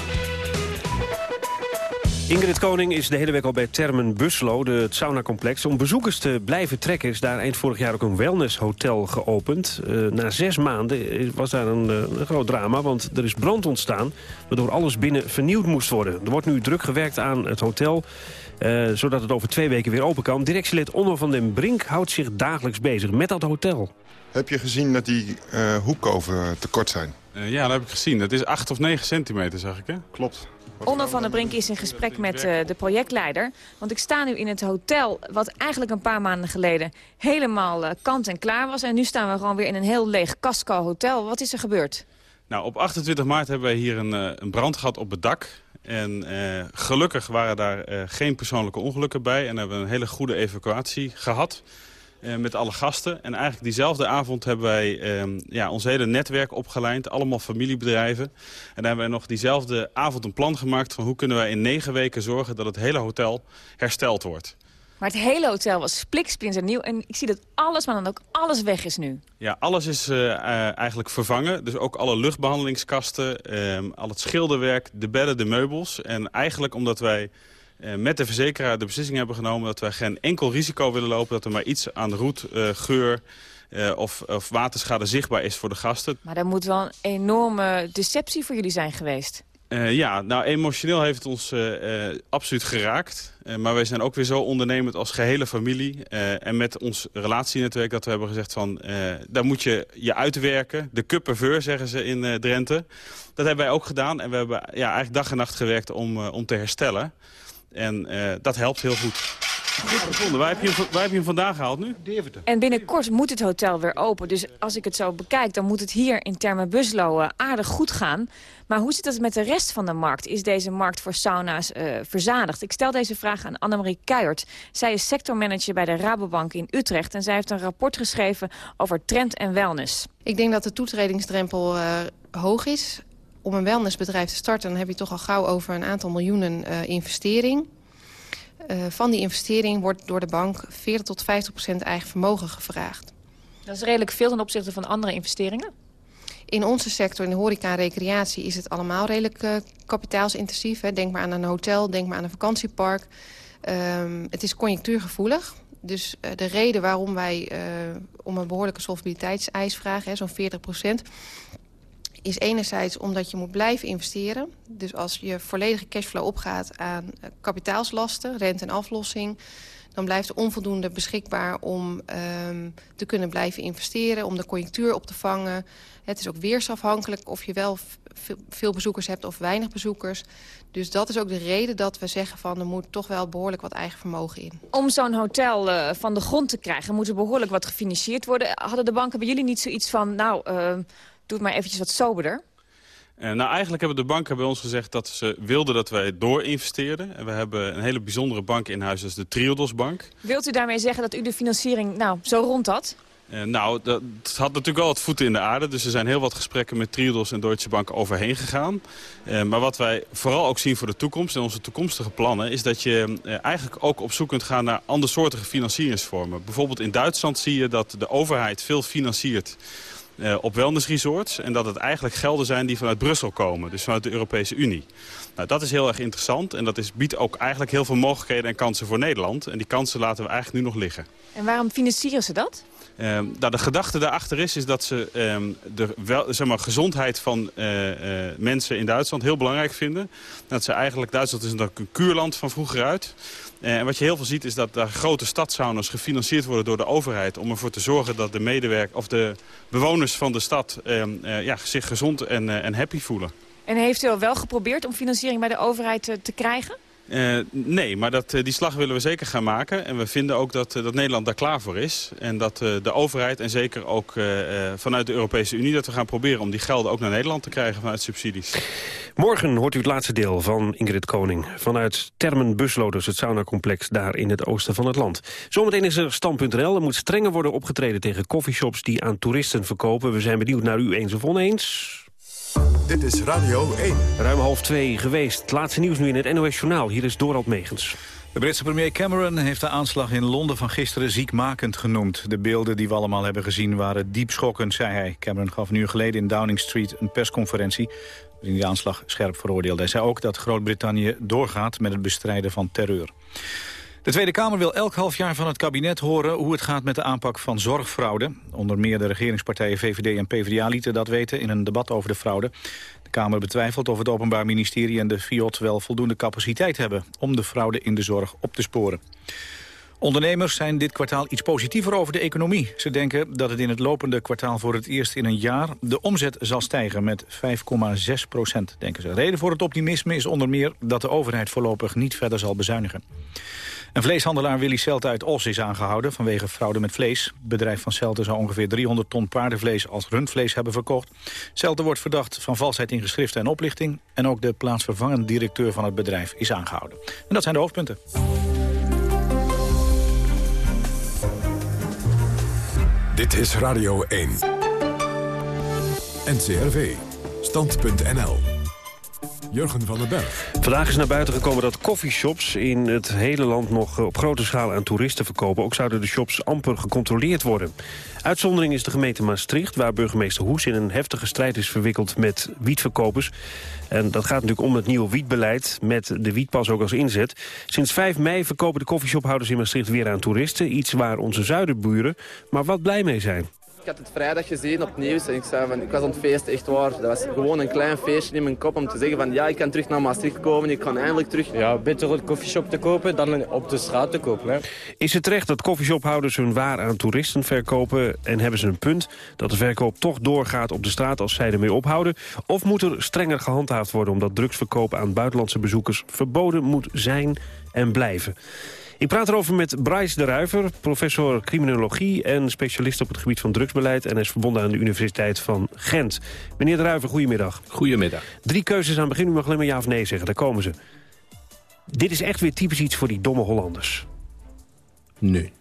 Ingrid Koning is de hele week al bij Termen Buslo, de, het saunacomplex. Om bezoekers te blijven trekken is daar eind vorig jaar ook een wellnesshotel geopend. Eh, na zes maanden is- was daar een, eh, een groot drama, want er is brand ontstaan... waardoor alles binnen vernieuwd moest worden. Er wordt nu druk gewerkt aan het hotel... eh, zodat het over twee weken weer open kan. Directielid Onno van den Brink houdt zich dagelijks bezig met dat hotel. Heb je gezien dat die eh hoekkoven te kort zijn? Eh, ja, dat heb ik gezien. Het is 8 of 9 centimeter, zag ik, hè? Klopt. Onno van der Brink is in gesprek met eh, de projectleider. Want ik sta nu in het hotel wat eigenlijk een paar maanden geleden helemaal eh, kant en klaar was. En nu staan we gewoon weer in een heel leeg Casco hotel. Wat is er gebeurd? Nou, op 28 maart hebben wij hier een, eh, een brand gehad op het dak. En gelukkig waren daar geen persoonlijke ongelukken bij. En hebben we een hele goede evacuatie gehad eh, met alle gasten. En eigenlijk diezelfde avond hebben wij eh, ja, ons hele netwerk opgeleid. Allemaal familiebedrijven. En daar hebben wij nog diezelfde avond een plan gemaakt... van hoe kunnen wij in negen weken zorgen dat het hele hotel hersteld wordt. Maar het hele hotel was spliksplinternieuw. En ik zie dat alles, maar dan ook alles weg is nu. Ja, alles is eh, eh, eigenlijk vervangen. Dus ook alle luchtbehandelingskasten, ehm, al het schilderwerk, de bedden, de meubels. En eigenlijk omdat wij eh, met de verzekeraar de beslissing hebben genomen... dat wij geen enkel risico willen lopen... dat er maar iets aan roet, eh, geur eh, of, of waterschade zichtbaar is voor de gasten. Maar dat moet wel een enorme deceptie voor jullie zijn geweest. Uh, ja, nou emotioneel heeft het ons uh, absoluut geraakt. maar wij zijn ook weer zo ondernemend als gehele familie. en met ons relatienetwerk dat we hebben gezegd van... daar moet je je uitwerken. De kupperveur zeggen ze in Drenthe. Dat hebben wij ook gedaan. En we hebben ja, eigenlijk dag en nacht gewerkt om, om te herstellen. En dat helpt heel goed. Goed gevonden. Waar heb, je hem, waar heb je hem vandaan gehaald nu? Deventer. En binnenkort moet het hotel weer open. Dus als ik het zo bekijk, dan moet het hier in termen Buslo aardig goed gaan. Maar hoe zit het met de rest van de markt? Is deze markt voor sauna's uh, verzadigd? Ik stel deze vraag aan Annemarie Kuijert. Zij is sectormanager bij de Rabobank in Utrecht. En zij heeft een rapport geschreven over trend en wellness. Ik denk dat de toetredingsdrempel uh, hoog is. Om een wellnessbedrijf te starten dan heb je toch al gauw over een aantal miljoenen uh, investering. Uh, van die investering wordt door de bank 40 tot 50 procent eigen vermogen gevraagd. Dat is redelijk veel ten opzichte van andere investeringen? In onze sector, in de horeca en recreatie, is het allemaal redelijk uh, kapitaalsintensief. Hè. Denk maar aan een hotel, denk maar aan een vakantiepark. Um, het is conjunctuurgevoelig. Dus uh, de reden waarom wij uh, om een behoorlijke solvabiliteitseis vragen, zo'n 40 procent is enerzijds omdat je moet blijven investeren. Dus als je volledige cashflow opgaat aan kapitaalslasten, rente en aflossing... dan blijft er onvoldoende beschikbaar om um, te kunnen blijven investeren... om de conjunctuur op te vangen. Het is ook weersafhankelijk of je wel veel bezoekers hebt of weinig bezoekers. Dus dat is ook de reden dat we zeggen van er moet toch wel behoorlijk wat eigen vermogen in. Om zo'n hotel uh, van de grond te krijgen moet er behoorlijk wat gefinancierd worden. Hadden de banken bij jullie niet zoiets van, nou, uh, doe het maar eventjes wat soberder? Uh, nou, eigenlijk hebben de banken bij ons gezegd dat ze wilden dat wij doorinvesteerden. En we hebben een hele bijzondere bank in huis, dat is de Triodos Bank. Wilt u daarmee zeggen dat u de financiering nou, zo rond had? Uh, nou, dat had natuurlijk wel wat voeten in de aarde. Dus er zijn heel wat gesprekken met Triodos en Deutsche Bank overheen gegaan. Uh, maar wat wij vooral ook zien voor de toekomst en onze toekomstige plannen... is dat je uh, eigenlijk ook op zoek kunt gaan naar andersoortige financieringsvormen. Bijvoorbeeld in Duitsland zie je dat de overheid veel financiert... Uh, op wellnessresorts. En dat het eigenlijk gelden zijn die vanuit Brussel komen. Dus vanuit de Europese Unie. Nou, dat is heel erg interessant. En dat is, biedt ook eigenlijk heel veel mogelijkheden en kansen voor Nederland. En die kansen laten we eigenlijk nu nog liggen. En waarom financieren ze dat? Uh, nou, de gedachte daarachter is, is dat ze um, de wel, zeg maar, gezondheid van uh, uh, mensen in Duitsland heel belangrijk vinden. Dat ze eigenlijk, Duitsland is een kuurland van vroeger uit. Uh, en wat je heel veel ziet is dat daar grote stadsauna's gefinancierd worden door de overheid... om ervoor te zorgen dat de medewerkers of de bewoners van de stad ja, zich gezond en, en happy voelen. En heeft u al wel geprobeerd om financiering bij de overheid te krijgen? Uh, nee, maar dat, uh, die slag willen we zeker gaan maken. En we vinden ook dat, uh, dat Nederland daar klaar voor is. En dat de overheid en zeker ook vanuit de Europese Unie... dat we gaan proberen om die gelden ook naar Nederland te krijgen vanuit subsidies. Morgen hoort u het laatste deel van Ingrid Koning. Vanuit Termen Busloders, het saunacomplex daar in het oosten van het land. Zometeen is er stand.nl. Er moet strenger worden opgetreden tegen coffeeshops die aan toeristen verkopen. We zijn benieuwd naar u eens of oneens. Dit is Radio 1. Ruim half twee geweest. Het laatste nieuws nu in het NOS Journaal. Hier is Dorald Megens. De Britse premier Cameron heeft de aanslag in Londen van gisteren ziekmakend genoemd. De beelden die we allemaal hebben gezien waren diep schokkend, zei hij. Cameron gaf een uur geleden in Downing Street een persconferentie... waarin hij de aanslag scherp veroordeelde. Hij zei ook dat Groot-Brittannië doorgaat met het bestrijden van terreur. De Tweede Kamer wil elk half jaar van het kabinet horen hoe het gaat met de aanpak van zorgfraude. Onder meer de regeringspartijen VVD en PvdA lieten dat weten in een debat over de fraude. De Kamer betwijfelt of het Openbaar Ministerie en de FIOD wel voldoende capaciteit hebben om de fraude in de zorg op te sporen. Ondernemers zijn dit kwartaal iets positiever over de economie. Ze denken dat het in het lopende kwartaal voor het eerst in een jaar... de omzet zal stijgen met 5,6 procent, denken ze. Reden voor het optimisme is onder meer dat de overheid voorlopig niet verder zal bezuinigen. Een vleeshandelaar Willy Celte uit Os is aangehouden vanwege fraude met vlees. Het bedrijf van Celte zou ongeveer 300 ton paardenvlees als rundvlees hebben verkocht. Celte wordt verdacht van valsheid in geschriften en oplichting. En ook de plaatsvervangend directeur van het bedrijf is aangehouden. En dat zijn de hoofdpunten. Dit is Radio 1. NCRV. Stand.nl. Jurgen van den Berg. Vandaag is naar buiten gekomen dat coffeeshops in het hele land nog op grote schaal aan toeristen verkopen. Ook zouden de shops amper gecontroleerd worden. Uitzondering is de gemeente Maastricht, waar burgemeester Hoes in een heftige strijd is verwikkeld met wietverkopers. En dat gaat natuurlijk om het nieuwe wietbeleid, met de wietpas ook als inzet. Sinds 5 mei verkopen de koffieshophouders in Maastricht weer aan toeristen. Iets waar onze zuiderburen maar wat blij mee zijn. Had het vrijdag gezien op nieuws en ik zei van, ik was aan het feesten, echt waar. Dat was gewoon een klein feestje in mijn kop om te zeggen van, ja, ik kan terug naar Maastricht komen, ik kan eindelijk terug. Ja, beter een koffieshop te kopen dan op de straat te kopen. Hè. Is het terecht dat koffieshophouders hun waar aan toeristen verkopen... en hebben ze een punt dat de verkoop toch doorgaat op de straat als zij ermee ophouden? Of moet er strenger gehandhaafd worden omdat drugsverkoop aan buitenlandse bezoekers verboden moet zijn en blijven? Ik praat erover met Bryce de Ruiver, professor criminologie... en specialist op het gebied van drugsbeleid... en is verbonden aan de Universiteit van Gent. Meneer de Ruiver, goedemiddag. Goedemiddag. Drie keuzes aan het begin, u mag alleen maar ja of nee zeggen. Daar komen ze. Dit is echt weer typisch iets voor die domme Hollanders. Nee.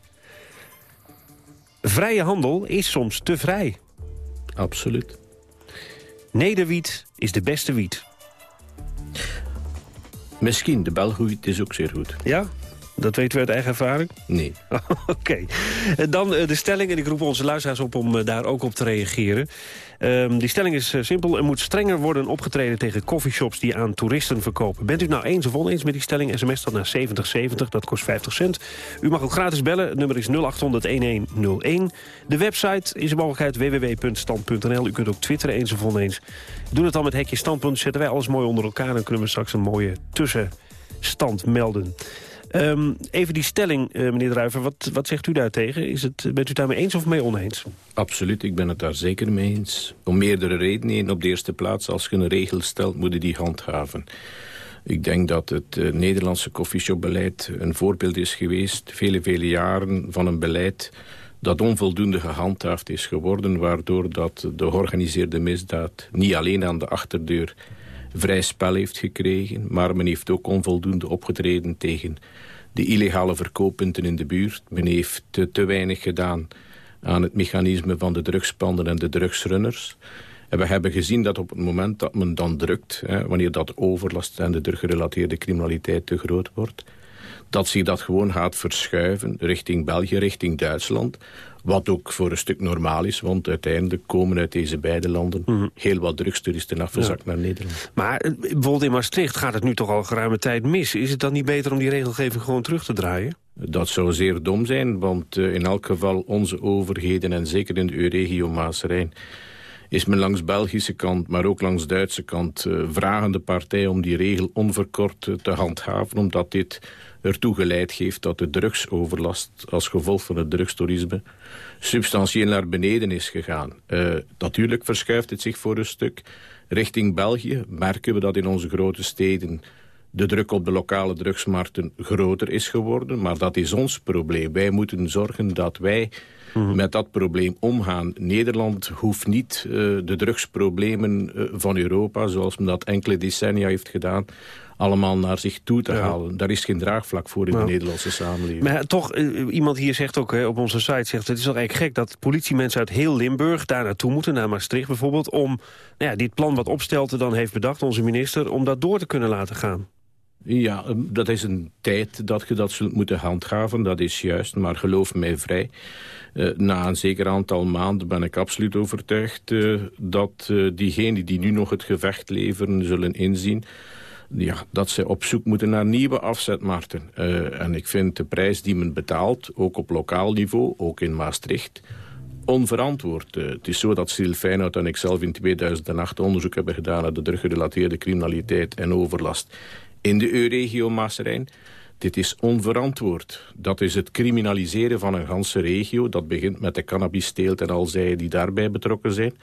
Vrije handel is soms te vrij. Absoluut. Nederwiet is de beste wiet. Misschien, de Belgoed is ook zeer goed. Ja? Dat weten we uit eigen ervaring? Nee. Oké. Dan uh, de stelling, en ik roep onze luisteraars op om uh, daar ook op te reageren. Um, die stelling is simpel. Er moet strenger worden opgetreden tegen coffeeshops die aan toeristen verkopen. Bent u nou eens of oneens met die stelling? SMS dat naar 7070, dat kost 50 cent. U mag ook gratis bellen, het nummer is 0800-1101. De website is een mogelijkheid www.stand.nl. U kunt ook twitteren eens of oneens. Doe het dan met hekje standpunt, zetten wij alles mooi onder elkaar... en kunnen we straks een mooie tussenstand melden. Um, even die stelling, uh, meneer Druiver, wat, wat zegt u daar tegen? Is het, bent u daarmee eens of mee oneens? Absoluut, ik ben het daar zeker mee eens. Om meerdere redenen. Op de eerste plaats, als je een regel stelt, moet je die handhaven. Ik denk dat het uh, Nederlandse koffieshopbeleid een voorbeeld is geweest... vele, vele jaren van een beleid dat onvoldoende gehandhaafd is geworden... waardoor dat de georganiseerde misdaad niet alleen aan de achterdeur vrij spel heeft gekregen. Maar men heeft ook onvoldoende opgetreden tegen de illegale verkooppunten in de buurt. Men heeft te, te weinig gedaan aan het mechanisme van de drugspanden en de drugsrunners. En we hebben gezien dat op het moment dat men dan drukt... Hè, wanneer dat overlast en de druggerelateerde criminaliteit te groot wordt... dat zich dat gewoon gaat verschuiven richting België, richting Duitsland... Wat ook voor een stuk normaal is, want uiteindelijk komen uit deze beide landen... Mhm. heel wat drugstoeristen afgezakt ja. naar Nederland. Maar eh, bijvoorbeeld in Maastricht gaat het nu toch al geruime tijd mis. Is het dan niet beter om die regelgeving gewoon terug te draaien? Dat zou zeer dom zijn, want uh, in elk geval onze overheden... en zeker in de regio Maasrijn is men langs Belgische kant, maar ook langs Duitse kant... Uh, vragende partij om die regel onverkort te handhaven... omdat dit ertoe geleid heeft dat de drugsoverlast als gevolg van het drugstoerisme substantieel naar beneden is gegaan. Uh, natuurlijk verschuift het zich voor een stuk. Richting België merken we dat in onze grote steden de druk op de lokale drugsmarkten groter is geworden. Maar dat is ons probleem. Wij moeten zorgen dat wij mm. met dat probleem omgaan. Nederland hoeft niet uh, de drugsproblemen uh, van Europa, zoals men dat enkele decennia heeft gedaan allemaal naar zich toe te ja. halen. Daar is geen draagvlak voor in nou. de Nederlandse samenleving. Maar toch, uh, iemand hier zegt ook hè, op onze site... zegt het is toch eigenlijk gek dat politiemensen uit heel Limburg... daar naartoe moeten, naar Maastricht bijvoorbeeld... om nou ja, dit plan wat Opstelten dan heeft bedacht, onze minister... om dat door te kunnen laten gaan. Ja, dat is een tijd dat je dat zult moeten handhaven, dat is juist. Maar geloof mij vrij, uh, na een zeker aantal maanden ben ik absoluut overtuigd... Uh, dat uh, diegenen die nu nog het gevecht leveren zullen inzien ja, dat ze op zoek moeten naar nieuwe afzetmarkten. En ik vind de prijs die men betaalt, ook op lokaal niveau, ook in Maastricht, onverantwoord. Het is zo dat Cyril Feyenoord en ik zelf in 2008 onderzoek hebben gedaan naar de druggerelateerde criminaliteit en overlast in de EU-regio Maaserijn. Dit is onverantwoord. Dat is het criminaliseren van een ganse regio. Dat begint met de cannabisteelt en al zij die daarbij betrokken zijn.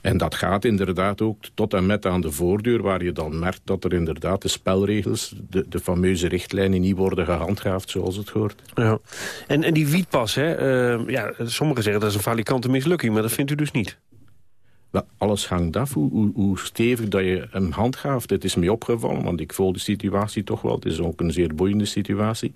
En dat gaat inderdaad ook tot en met aan de voordeur... waar je dan merkt dat er inderdaad de spelregels... de, de fameuze richtlijnen niet worden gehandhaafd zoals het hoort. Ja. En, en die wietpas, hè? Uh, ja, sommigen zeggen dat is een valikante mislukking... maar dat vindt u dus niet? Alles hangt af hoe, stevig dat je hem handhaaft. Het is mij opgevallen, want ik volg de situatie toch wel. Het is ook een zeer boeiende situatie.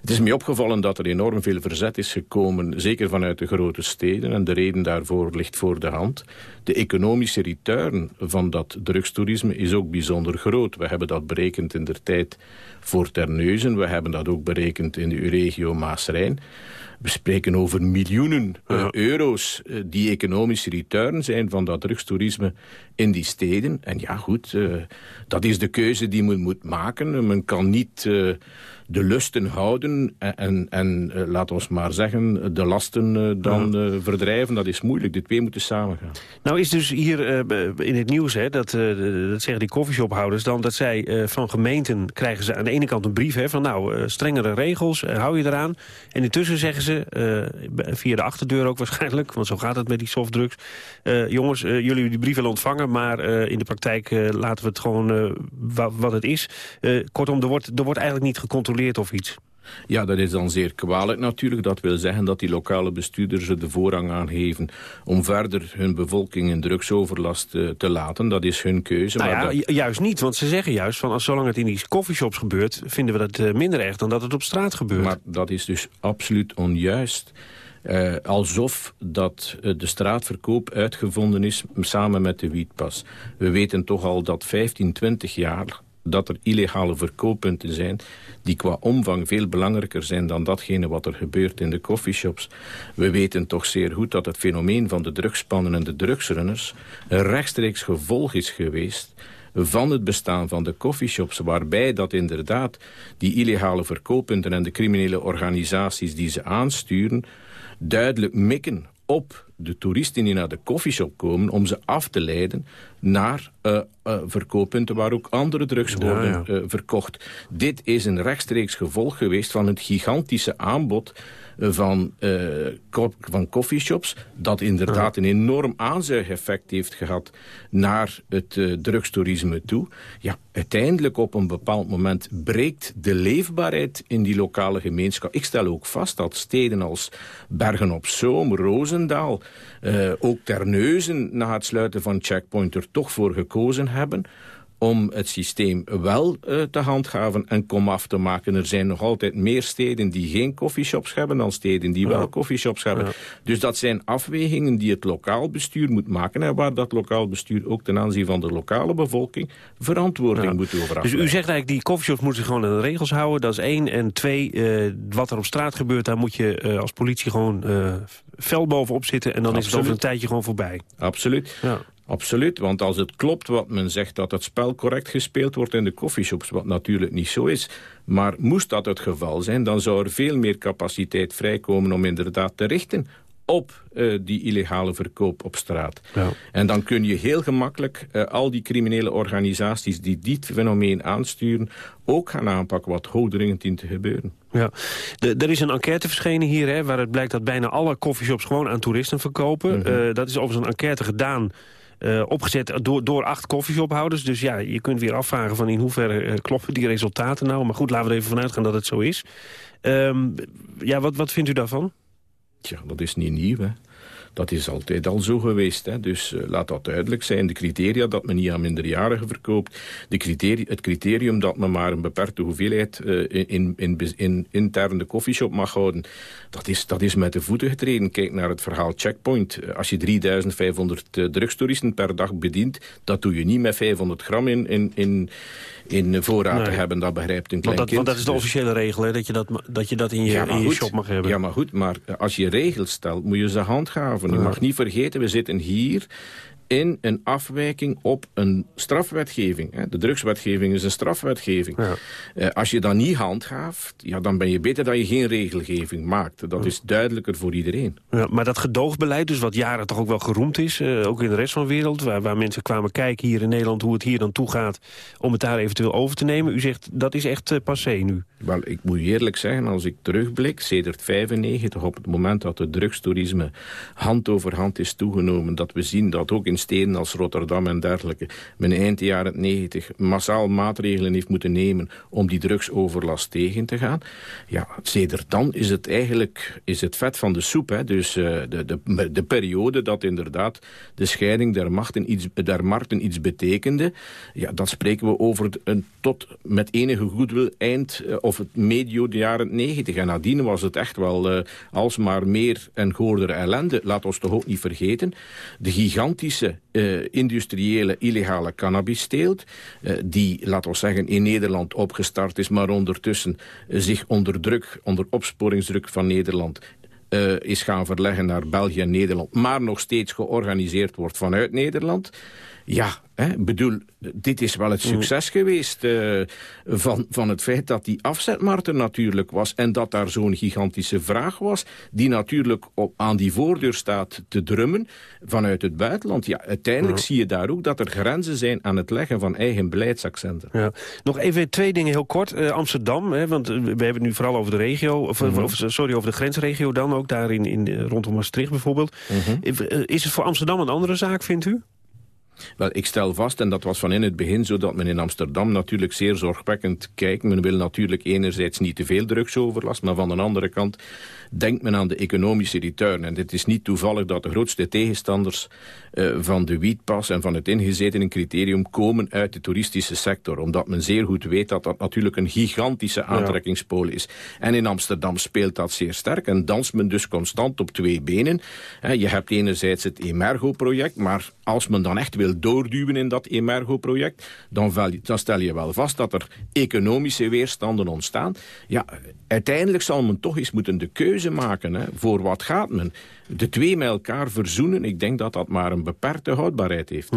Het is mij opgevallen dat er enorm veel verzet is gekomen, zeker vanuit de grote steden. En de reden daarvoor ligt voor de hand. De economische return van dat drugstoerisme is ook bijzonder groot. We hebben dat berekend in de tijd voor Terneuzen. We hebben dat ook berekend in de regio Maasrijn. We spreken over miljoenen uh, euro's uh, die economische return zijn van dat drugstoerisme in die steden. En ja, goed, uh, dat is de keuze die men moet maken. Men kan niet de lusten houden en, en, en uh, laat ons maar zeggen, de lasten dan ja. verdrijven. Dat is moeilijk, de twee moeten samengaan. Nou is dus hier in het nieuws, hè, dat, dat zeggen die koffieshophouders dan... dat zij van gemeenten krijgen ze aan de ene kant een brief... Hè, van nou, strengere regels, hou je eraan. En intussen zeggen ze, via de achterdeur ook waarschijnlijk... want zo gaat het met die softdrugs... jongens, jullie die brief willen ontvangen... maar in de praktijk laten we het gewoon wat het is. kortom, er wordt, er wordt eigenlijk niet gecontroleerd of iets. Ja, dat is dan zeer kwalijk natuurlijk. Dat wil zeggen dat die lokale bestuurders er de voorrang aan geven... om verder hun bevolking in drugsoverlast uh, te laten. Dat is hun keuze. Nou maar ja, dat... juist niet, want ze zeggen juist... van als zolang het in die coffeeshops gebeurt... vinden we dat uh, minder erg dan dat het op straat gebeurt. Maar dat is dus absoluut onjuist. Uh, alsof dat uh, de straatverkoop uitgevonden is samen met de wietpas. We weten toch al dat 15, 20 jaar dat er illegale verkooppunten zijn... die qua omvang veel belangrijker zijn dan datgene wat er gebeurt in de coffeeshops. We weten toch zeer goed dat het fenomeen van de drugspannen en de drugsrunners... een rechtstreeks gevolg is geweest van het bestaan van de coffeeshops... waarbij dat inderdaad die illegale verkooppunten en de criminele organisaties die ze aansturen... duidelijk mikken op de toeristen die naar de koffieshop komen... om ze af te leiden naar uh, uh, verkooppunten waar ook andere drugs worden ja, ja. Uh, verkocht. Dit is een rechtstreeks gevolg geweest van het gigantische aanbod van, van coffeeshops... dat inderdaad een enorm aanzuigeffect heeft gehad naar het drugstoerisme toe. Ja, uiteindelijk op een bepaald moment breekt de leefbaarheid in die lokale gemeenschap. Ik stel ook vast dat steden als Bergen-op-Zoom, Roosendaal... Uh, ook Terneuzen na het sluiten van Checkpoint er toch voor gekozen hebben om het systeem wel uh, te handhaven en komaf te maken. Er zijn nog altijd meer steden die geen coffeeshops hebben... dan steden die ja. wel coffeeshops hebben. Ja. Dus dat zijn afwegingen die het lokaal bestuur moet maken... en waar dat lokaal bestuur ook ten aanzien van de lokale bevolking... verantwoording ja. moet over. Dus u zegt eigenlijk, die coffeeshops moeten zich gewoon aan de regels houden. Dat is één. En twee, uh, wat er op straat gebeurt... daar moet je uh, als politie gewoon fel bovenop zitten... en dan Absoluut. is het over een tijdje gewoon voorbij. Absoluut. Absoluut, want als het klopt wat men zegt dat het spel correct gespeeld wordt in de coffeeshops, wat natuurlijk niet zo is, maar moest dat het geval zijn, dan zou er veel meer capaciteit vrijkomen om inderdaad te richten op uh, die illegale verkoop op straat. Ja. En dan kun je heel gemakkelijk uh, al die criminele organisaties die dit fenomeen aansturen... ook gaan aanpakken wat hoogdringend dient te gebeuren. Ja. De, er is een enquête verschenen hier, hè, waaruit blijkt dat bijna alle coffeeshops gewoon aan toeristen verkopen. Mm -hmm. uh, dat is overigens een enquête gedaan uh, opgezet door, door acht koffieshophouders. Dus ja, je kunt weer afvragen van in hoeverre uh, kloppen die resultaten nou. Maar goed, laten we er even vanuit gaan dat het zo is. Um, ja, wat, wat vindt u daarvan? Tja, dat is niet nieuw, hè. Dat is altijd al zo geweest. Hè. Dus uh, laat dat duidelijk zijn. De criteria dat men niet aan minderjarigen verkoopt. De het criterium dat men maar een beperkte hoeveelheid uh, in, in, in, intern de koffieshop mag houden. Dat is, dat is met de voeten getreden. Kijk naar het verhaal Checkpoint. Als je 3500 uh, drugstoeristen per dag bedient... dat doe je niet met 500 gram in, in, in, in voorraad nee. te hebben. Dat begrijpt een klein want dat, kind. Want dat is de officiële regel, hè? Dat, je dat, dat je dat in je, ja, in je goed, shop mag hebben. Ja, maar goed. Maar als je regels stelt, moet je ze handhaven. Je mag niet vergeten, we zitten hier in een afwijking op een strafwetgeving. De drugswetgeving is een strafwetgeving. Ja. Uh, als je dat niet handhaaft, ja, dan ben je beter dat je geen regelgeving maakt. Dat is duidelijker voor iedereen. Ja, maar dat gedoogbeleid, dus wat jaren toch ook wel geroemd is... Uh, ook in de rest van de wereld, waar, waar, mensen kwamen kijken hier in Nederland... hoe het hier dan toe gaat om het daar eventueel over te nemen. U zegt, dat is echt uh, passé nu. Wel, ik moet eerlijk zeggen, als ik terugblik... sedert 95, op het moment dat het drugstoerisme hand over hand is toegenomen... dat we zien dat ook in steden als Rotterdam en dergelijke... men eind jaren 90 massaal maatregelen heeft moeten nemen... om die drugsoverlast tegen te gaan. Ja, sedert dan is het eigenlijk is het vet van de soep. Hè? Dus uh, de, de, de periode dat inderdaad de scheiding der, machten iets, der markten iets betekende... ja, dan spreken we over een tot met enige goedwil eind... Uh, of het medio de jaren 90. En nadien was het echt wel uh, alsmaar meer en goordere ellende. Laat ons toch ook niet vergeten. De gigantische uh, industriële illegale cannabisteelt... Uh, die, laten we zeggen, in Nederland opgestart is... maar ondertussen uh, zich onder druk, onder opsporingsdruk van Nederland... is gaan verleggen naar België en Nederland... maar nog steeds georganiseerd wordt vanuit Nederland... Ja, hè, bedoel, dit is wel het Mm. succes geweest eh, van, van het feit dat die afzetmarkt er natuurlijk was... en dat daar zo'n gigantische vraag was... die natuurlijk op, aan die voordeur staat te drummen vanuit het buitenland. Ja, uiteindelijk Ja. zie je daar ook dat er grenzen zijn aan het leggen van eigen beleidsaccenten. Ja. Nog even twee dingen heel kort. Eh, Amsterdam, hè, want eh, we hebben het nu vooral over de regio... Of, Mhm. of, sorry, over de grensregio dan ook, daar in, in, rondom Maastricht bijvoorbeeld. Mhm. Eh, Is het voor Amsterdam een andere zaak, vindt u? Wel, ik stel vast, en dat was van in het begin zo... dat men in Amsterdam natuurlijk zeer zorgwekkend kijkt. Men wil natuurlijk enerzijds niet te veel drugsoverlast... maar van de andere kant denkt men aan de economische return. En het is niet toevallig dat de grootste tegenstanders... eh, van de wietpas en van het ingezetenen criterium... komen uit de toeristische sector. Omdat men zeer goed weet dat dat natuurlijk een gigantische aantrekkingspool is. En in Amsterdam speelt dat zeer sterk. En danst men dus constant op twee benen. Je hebt enerzijds het Emergo-project... maar als men dan echt wil doorduwen in dat Emergo-project... Dan, dan stel je wel vast dat er economische weerstanden ontstaan. Ja, uiteindelijk zal men toch eens moeten de keuze maken. Hè. Voor wat gaat men? De twee met elkaar verzoenen, ik denk dat dat maar een beperkte houdbaarheid heeft.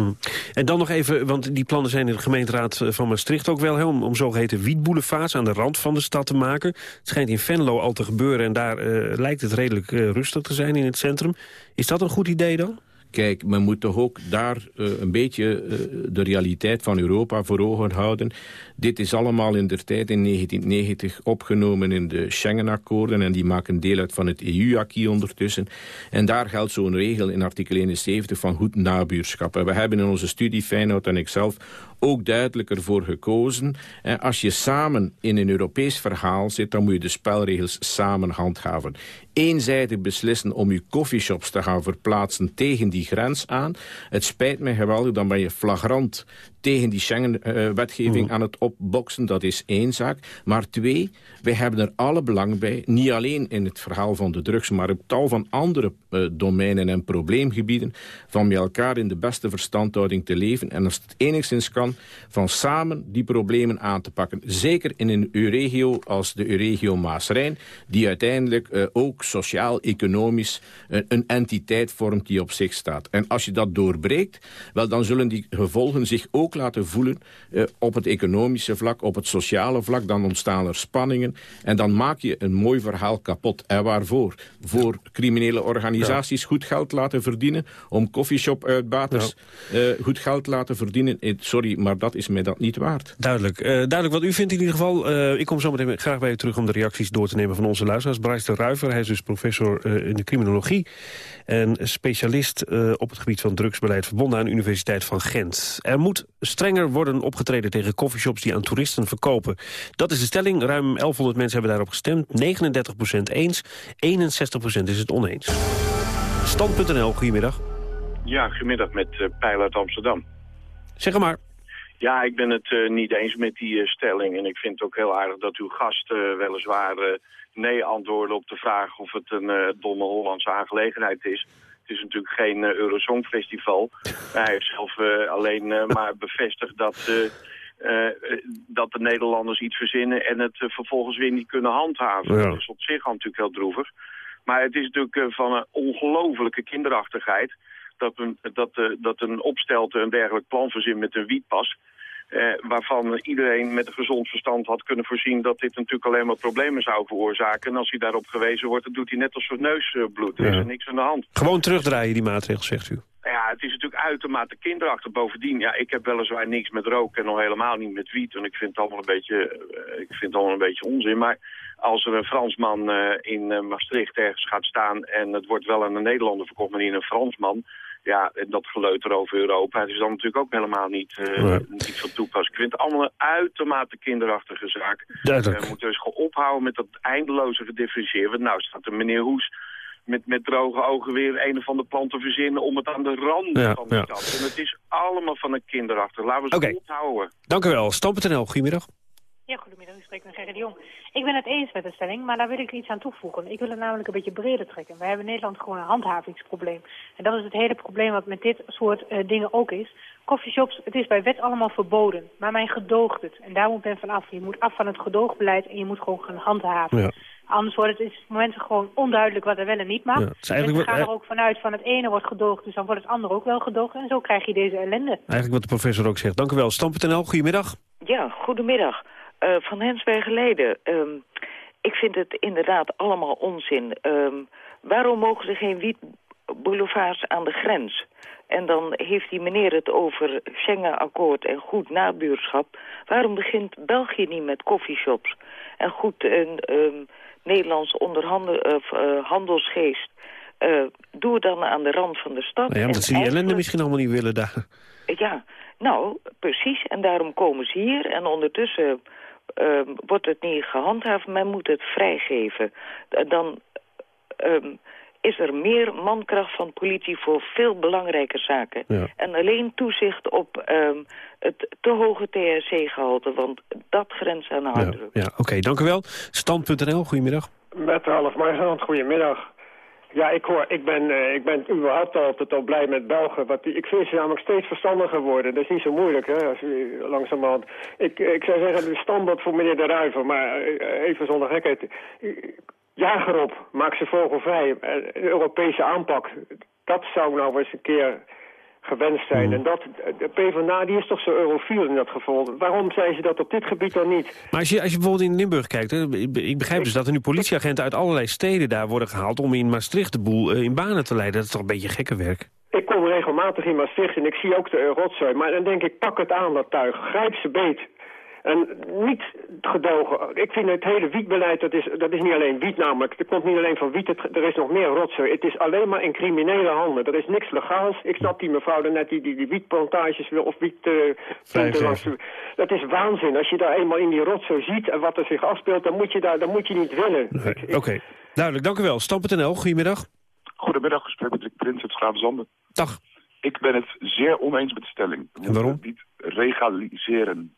En dan nog even, want die plannen zijn in de gemeenteraad eh, van Maastricht ook wel... Hè, om, om zogeheten wietboulevards aan de rand van de stad te maken. Het schijnt in Venlo al te gebeuren en daar eh, lijkt het redelijk eh, rustig te zijn in het centrum. Is dat een goed idee dan? Kijk, men moet toch ook daar eh, een beetje eh, de realiteit van Europa voor ogen houden. Dit is allemaal in der tijd in 1990 opgenomen in de Schengen-akkoorden... en die maken deel uit van het EU-acquis ondertussen. En daar geldt zo'n regel in artikel 71 van goed nabuurschap. En we hebben in onze studie, Feyenoord en ikzelf, ook duidelijk ervoor gekozen. Als je samen in een Europees verhaal zit... dan moet je de spelregels samen handhaven. Eenzijdig beslissen om je coffeeshops te gaan verplaatsen tegen die grens aan. Het spijt mij geweldig, dan ben je flagrant tegen die Schengen-wetgeving aan het opboksen. Dat is één zaak. Maar twee, wij hebben er alle belang bij, niet alleen in het verhaal van de drugs, maar op tal van andere eh, domeinen en probleemgebieden, van met elkaar in de beste verstandhouding te leven. En als het enigszins kan, van samen die problemen aan te pakken. Zeker in een regio als de regio Maas-Rijn, die uiteindelijk eh, ook sociaal-economisch eh, een entiteit vormt die op zich staat. En als je dat doorbreekt, wel, dan zullen die gevolgen zich ook laten voelen eh, op het economische vlak, op het sociale vlak. Dan ontstaan er spanningen en dan maak je een mooi verhaal kapot. En waarvoor? Voor criminele organisaties goed geld laten verdienen, om coffeeshop-uitbaters eh, goed geld laten verdienen. Sorry, maar dat is mij dat niet waard. Duidelijk. Eh, duidelijk wat u vindt in ieder geval. Eh, ik kom zo meteen graag bij u terug om de reacties door te nemen van onze luisteraars. Bryce de Ruiver, hij is dus professor eh, in de criminologie... en specialist op het gebied van drugsbeleid... verbonden aan de Universiteit van Gent. Er moet strenger worden opgetreden tegen coffeeshops die aan toeristen verkopen. Dat is de stelling. Ruim 1100 mensen hebben daarop gestemd. 39% eens, 61% is het oneens. Stand.nl, goedemiddag. Ja, goedemiddag met uh, Pijl uit Amsterdam. Zeg maar. Ja, ik ben het uh, niet eens met die uh, stelling. En ik vind het ook heel aardig dat uw gast weliswaar nee antwoordde op de vraag of het een domme Hollandse aangelegenheid is. Het is natuurlijk geen Eurosong Festival. Hij heeft zelf alleen maar bevestigd dat, dat de Nederlanders iets verzinnen en het vervolgens weer niet kunnen handhaven. Ja. Dat is op zich al natuurlijk heel droevig. Maar het is natuurlijk van een ongelofelijke kinderachtigheid dat een, dat, uh, dat een opstelte een dergelijk plan verzint met een wietpas. Uh, waarvan iedereen met een gezond verstand had kunnen voorzien dat dit natuurlijk alleen maar problemen zou veroorzaken. En als hij daarop gewezen wordt, dan doet hij net als zijn neus uh, bloed. Er is er niks aan de hand. Gewoon terugdraaien, die maatregel, zegt u. Ja, het is natuurlijk uitermate kinderachtig. Bovendien, ja, ik heb weliswaar niks met rook en nog helemaal niet met wiet. En ik vind het allemaal een beetje, eh, ik vind het allemaal een beetje onzin. Maar als er een Fransman eh, in eh, Maastricht ergens gaat staan en het wordt wel aan een Nederlander verkocht, maar niet aan een Fransman. Ja, en dat geleuter over Europa het is dan natuurlijk ook helemaal niet, eh, Nee. niet van toepassing. Ik vind het allemaal een uitermate kinderachtige zaak. Duidelijk. We moeten dus gewoon ophouden met dat eindeloze gedifferentieerd. Want nou staat er meneer Hoes met, met droge ogen weer een of ander plan te verzinnen om het aan de rand Ja, van de ja. stad. En het is allemaal van een kinderachtig. Laten we ze Oké. ophouden. Dank u wel. Stand.nl, goedemiddag. Spreekt met Gerrit de Jong. Ik ben het eens met de stelling, maar daar wil ik iets aan toevoegen. Ik wil het namelijk een beetje breder trekken. Wij hebben in Nederland gewoon een handhavingsprobleem. En dat is het hele probleem wat met dit soort eh, dingen ook is. Coffeeshops, het is bij wet allemaal verboden. Maar men gedoogt het. En daar moet men van af. Je moet af van het gedoogbeleid en je moet gewoon gaan handhaven. Ja. Anders wordt het is voor mensen gewoon onduidelijk wat er wel en niet mag. Ja, het is eigenlijk mensen wat- gaan er ook vanuit van het ene wordt gedoogd, dus dan wordt het andere ook wel gedoogd. En zo krijg je deze ellende. Eigenlijk wat de professor ook zegt. Dank u wel. Stam.nl, goedemiddag. Ja, goedemiddag. Eh, van Hensberg Leiden. Ehm, ik vind het inderdaad allemaal onzin. Ehm, waarom mogen er geen wietboulevards aan de grens? En dan heeft die meneer het over Schengen-akkoord en goed nabuurschap. Waarom begint België niet met coffeeshops? En goed, een ehm, Nederlands onderhandel, of, eh, handelsgeest. Eh, doe het dan aan de rand van de stad. Nou ja, omdat ze die ellende misschien allemaal niet willen daar. ja, nou, precies. En daarom komen ze hier. En ondertussen ehm, wordt het niet gehandhaafd. Men moet het vrijgeven. En dan ehm, is er meer mankracht van politie voor veel belangrijke zaken. Ja. En alleen toezicht op ehm, het te hoge THC-gehalte. Want dat grenst aan Ja, harddruk. ja oké, dank u wel. Stand.nl, goedemiddag. Met half Maarschand, goedemiddag. Ja, ik, hoor, ik, ben, eh, ik ben überhaupt altijd al blij met Belgen. Die, ik vind ze namelijk steeds verstandiger worden. Dat is niet zo moeilijk, hè, als u langzamerhand... Ik, ik zou zeggen, de standaard voor meneer De Ruiver, maar eh, even zonder gekheid. Jaag erop, maak ze vogelvrij. Eh, Europese aanpak, dat zou nou eens een keer gewenst zijn. En dat, de PvdA die is toch zo eurofiel in dat geval. Waarom zijn ze dat op dit gebied dan niet? Maar als je, als je bijvoorbeeld in Limburg kijkt... Hè, ik, ik begrijp dus dat er nu politieagenten uit allerlei steden daar worden gehaald... om in Maastricht de boel eh, in banen te leiden. Dat is toch een beetje gekke werk? Ik kom regelmatig in Maastricht en ik zie ook de rotzooi. Maar dan denk ik, pak het aan, dat tuig. Grijp ze beet. En niet gedogen. Ik vind het hele wietbeleid, dat is, dat is niet alleen wiet namelijk. Het komt niet alleen van wiet, het- er is nog meer rotzooi. Het is alleen maar in criminele handen. Er is niks legaals. Ik snap die mevrouw daarnet die, die, die wietplantages wil, of wiet... eh, langs de- dat is waanzin. Als je daar eenmaal in die rotzooi ziet en wat er zich afspeelt, dan moet je, daar, dan moet je niet willen. Nee, Oké, duidelijk, dank u wel. Stam.nl, goedemiddag. Goedemiddag, gesprek met Rick Prins uit Schravenzande. Dag. Ik ben het zeer oneens met de stelling. We En waarom? Niet regaliseren.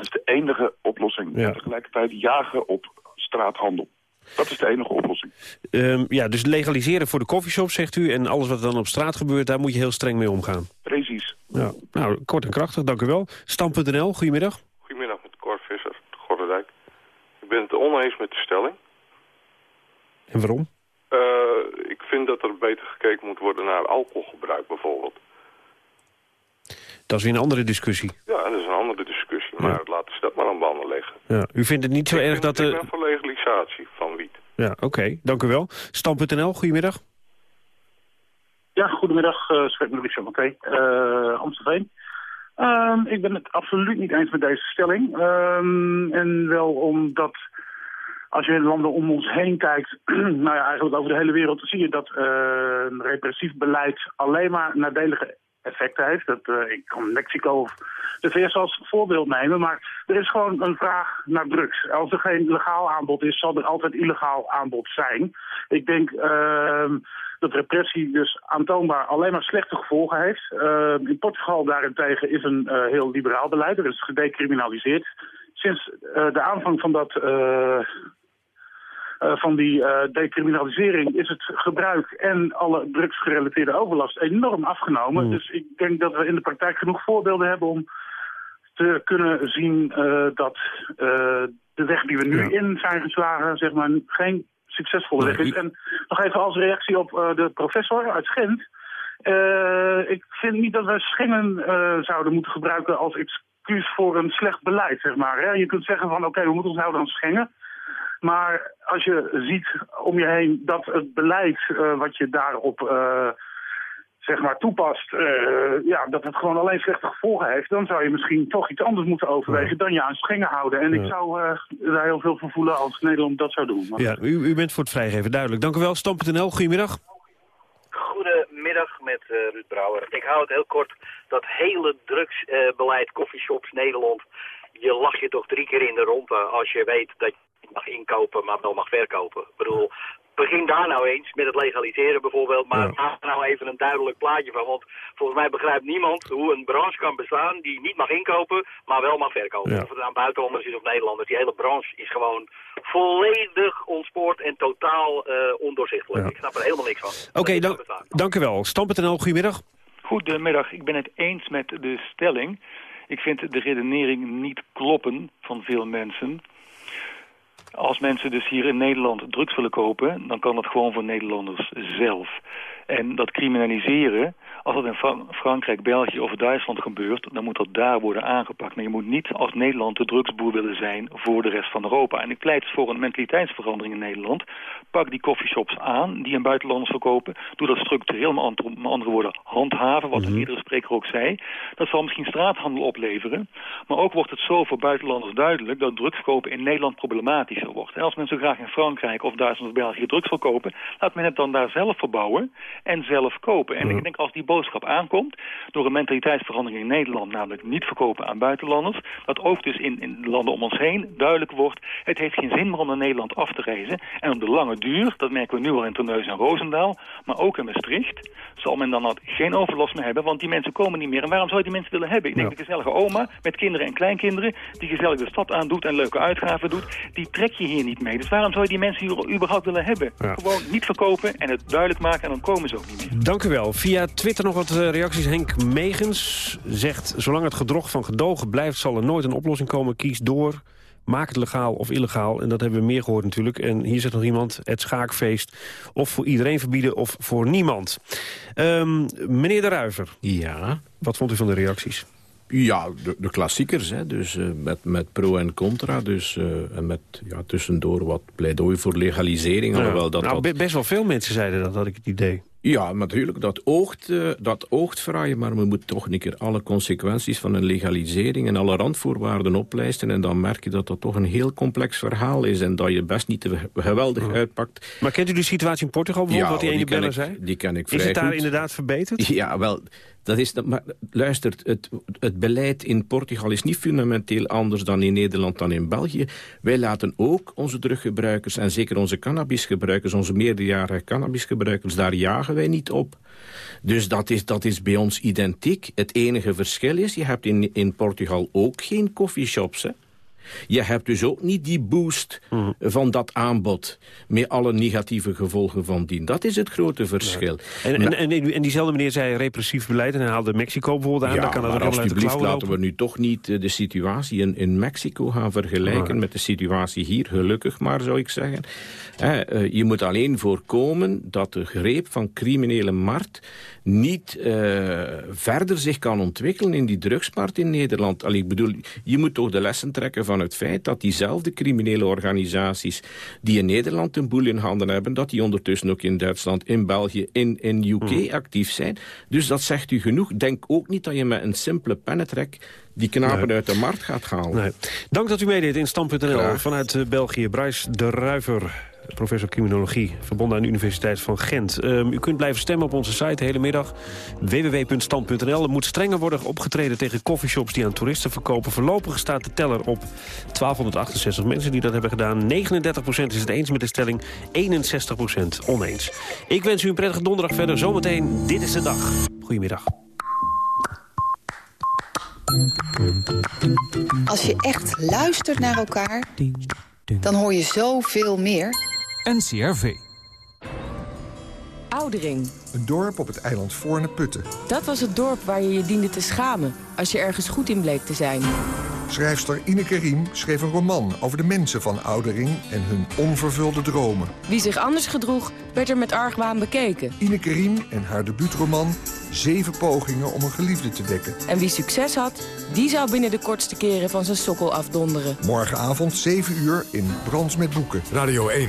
Dat is de enige oplossing. Ja. En tegelijkertijd jagen op straathandel. Dat is de enige oplossing. Ehm, ja, dus legaliseren voor de coffeeshop, zegt u. En alles wat er dan op straat gebeurt, daar moet je heel streng mee omgaan. Precies. Ja, nou, kort en krachtig, dank u wel. Stam.nl, goedemiddag. Goedemiddag met Cor Visser, Gorderdijk. Ik ben het oneens met de stelling. En waarom? Eh, ik vind dat er beter gekeken moet worden naar alcoholgebruik bijvoorbeeld. Dat is weer een andere discussie. Ja, dat is een andere discussie, maar laten ze dat maar aan banden leggen. Ja, u vindt het niet zo erg dat... Ik er. ben voor legalisatie van wiet. Ja, oké, dank u wel. Stam.nl, goedemiddag. Ja, goedemiddag, uh, spreek met Richard uh, Amstelveen. Ik ben het absoluut niet eens met deze stelling. Um, en wel omdat, als je in landen om ons heen kijkt, nou ja, eigenlijk over de hele wereld, dan zie je dat uh, een repressief beleid alleen maar nadelige effecten heeft. Dat, uh, ik kan Mexico of de VS als voorbeeld nemen, maar er is gewoon een vraag naar drugs. Als er geen legaal aanbod is, zal er altijd illegaal aanbod zijn. Ik denk uh, dat repressie dus aantoonbaar alleen maar slechte gevolgen heeft. Uh, in Portugal daarentegen is een uh, heel liberaal beleid, er is gedecriminaliseerd. Sinds de aanvang van dat... Uh, van die uh, decriminalisering is het gebruik en alle drugsgerelateerde overlast enorm afgenomen. Mm. Dus ik denk dat we in de praktijk genoeg voorbeelden hebben om te kunnen zien uh, dat de weg die we nu ja. in zijn geslagen, zeg maar, geen succesvolle weg is. En nog even als reactie op de professor uit Gent. ik vind niet dat we Schengen zouden moeten gebruiken als excuus voor een slecht beleid, zeg maar. Hè? Je kunt zeggen van, oké, okay, we moeten ons houden aan Schengen. Maar als je ziet om je heen dat het beleid uh, wat je daarop uh, zeg maar toepast, uh, ja, dat het gewoon alleen slechte gevolgen heeft, dan zou je misschien toch iets anders moeten overwegen ja. dan je aan Schengen houden. En ja. ik zou daar heel veel voor voelen als Nederland dat zou doen. Maar... Ja, u, u, bent voor het vrijgeven, duidelijk. Dank u wel. Stam.nl, goedemiddag. Goedemiddag met Ruud Brouwer. Ik hou het heel kort. Dat hele drugsbeleid, coffeeshops Nederland, je lach je toch drie keer in de ronde als je weet dat mag inkopen, maar wel mag verkopen. Ik bedoel, begin daar nou eens met het legaliseren bijvoorbeeld, maar ja. maak er nou even een duidelijk plaatje van. Want volgens mij begrijpt niemand hoe een branche kan bestaan die niet mag inkopen, maar wel mag verkopen. Ja. Of het nou buitenlanders is of Nederlanders. Die hele branche is gewoon volledig ontspoord en totaal uh, ondoorzichtelijk. Ja. Ik snap er helemaal niks van. Oké, okay, dan, dank u wel. Stam.nl, goedemiddag. Goedemiddag, ik ben het eens met de stelling. Ik vind de redenering niet kloppen van veel mensen. Als mensen dus hier in Nederland drugs willen kopen... dan kan dat gewoon voor Nederlanders zelf. En dat criminaliseren, als dat in Frankrijk, België of Duitsland gebeurt... dan moet dat daar worden aangepakt. Maar je moet niet als Nederland de drugsboer willen zijn voor de rest van Europa. En ik pleit dus voor een mentaliteitsverandering in Nederland. Pak die coffeeshops aan die in buitenlanders verkopen. Doe dat structureel, met andere woorden handhaven, wat een mhm. eerdere spreker ook zei. Dat zal misschien straathandel opleveren. Maar ook wordt het zo voor buitenlanders duidelijk dat drugs kopen in Nederland problematischer wordt. En als mensen graag in Frankrijk of Duitsland of België drugs verkopen, laat men het dan daar zelf verbouwen en zelf kopen. En ik denk als die boodschap aankomt, door een mentaliteitsverandering in Nederland, namelijk niet verkopen aan buitenlanders, dat ook dus in, in de landen om ons heen duidelijk wordt, het heeft geen zin meer om naar Nederland af te reizen. En op de lange duur, dat merken we nu al in Terneuzen en Roosendaal, maar ook in Maastricht, zal men dan geen overlast meer hebben, want die mensen komen niet meer. En waarom zou je die mensen willen hebben? Ik denk, ja. de gezellige oma met kinderen en kleinkinderen, die gezellig de stad aandoet en leuke uitgaven doet, die trek je hier niet mee. Dus waarom zou je die mensen hier überhaupt willen hebben? Gewoon niet verkopen en het duidelijk maken en dan komen ze ook niet meer. Dank u wel. Via Twitter nog wat eh, reacties. Henk Megens zegt, zolang het gedrog van gedogen blijft, zal er nooit een oplossing komen. Kies door maak het legaal of illegaal. En dat hebben we meer gehoord natuurlijk. En hier zegt nog iemand, het schaakfeest of voor iedereen verbieden of voor niemand. Um, meneer De Ruiver. Ja? Wat vond u van de reacties? Ja, de, de klassiekers, hè. dus uh, met, met pro en contra. Dus, uh, en met ja, tussendoor wat pleidooi voor legalisering. Ja. Alhoewel dat, nou, best wel veel mensen zeiden dat, had ik het idee. Ja, natuurlijk, dat oogt, uh, dat oogt fraai, maar we moeten toch een keer alle consequenties van een legalisering en alle randvoorwaarden oplijsten. En dan merk je dat dat toch een heel complex verhaal is en dat je best niet te geweldig uitpakt. Maar kent u de situatie in Portugal bijvoorbeeld, ja, wat die ene beller zei? Die ken ik vrij Is het daar goed. inderdaad verbeterd? Ja, wel, dat is, maar luister, het, het beleid in Portugal is niet fundamenteel anders dan in Nederland dan in België. Wij laten ook onze druggebruikers en zeker onze cannabisgebruikers, onze meerderjarige cannabisgebruikers, daar jagen wij niet op. Dus dat is, dat is bij ons identiek. Het enige verschil is, je hebt in, in Portugal ook geen coffeeshops, hè? Je hebt dus ook niet die boost mm. van dat aanbod... met alle negatieve gevolgen van dien. Dat is het grote verschil. Ja. En, en, en, en, diezelfde meneer zei repressief beleid... en hij haalde Mexico bijvoorbeeld aan. Ja, dan kan maar alsjeblieft laten we nu toch niet de situatie in, in Mexico gaan vergelijken... met de situatie hier, gelukkig maar, zou ik zeggen. Eh, je moet alleen voorkomen dat de greep van criminele markt niet uh, verder zich kan ontwikkelen in die drugsmarkt in Nederland. Allee, ik bedoel, je moet toch de lessen trekken van het feit dat diezelfde criminele organisaties die in Nederland een boel in handen hebben, dat die ondertussen ook in Duitsland, in België, in, in UK hmm. actief zijn. Dus dat zegt u genoeg. Denk ook niet dat je met een simpele pennetrek die knapen nee. uit de markt gaat halen. Nee. Dank dat u meedeed in Stand.nl vanuit uh, België. Bryce de Ruiver professor criminologie, verbonden aan de Universiteit van Gent. Um, u kunt blijven stemmen op onze site de hele middag. www.stand.nl. Er moet strenger worden opgetreden tegen coffeeshops die aan toeristen verkopen. Voorlopig staat de teller op 1268 mensen die dat hebben gedaan. 39% is het eens met de stelling, 61% oneens. Ik wens u een prettige donderdag verder. Zometeen, dit is de dag. Goedemiddag. Als je echt luistert naar elkaar, dan hoor je zoveel meer. NCRV. Oudering. Een dorp op het eiland Voorne Putten. Dat was het dorp waar je je diende te schamen als je ergens goed in bleek te zijn. Schrijfster Ineke Riem schreef een roman over de mensen van Oudering en hun onvervulde dromen. Wie zich anders gedroeg, werd er met argwaan bekeken. Ineke Riem en haar debuutroman Zeven pogingen om een geliefde te wekken. En wie succes had, die zou binnen de kortste keren van zijn sokkel afdonderen. Morgenavond 7 uur in Brands met Boeken. Radio 1.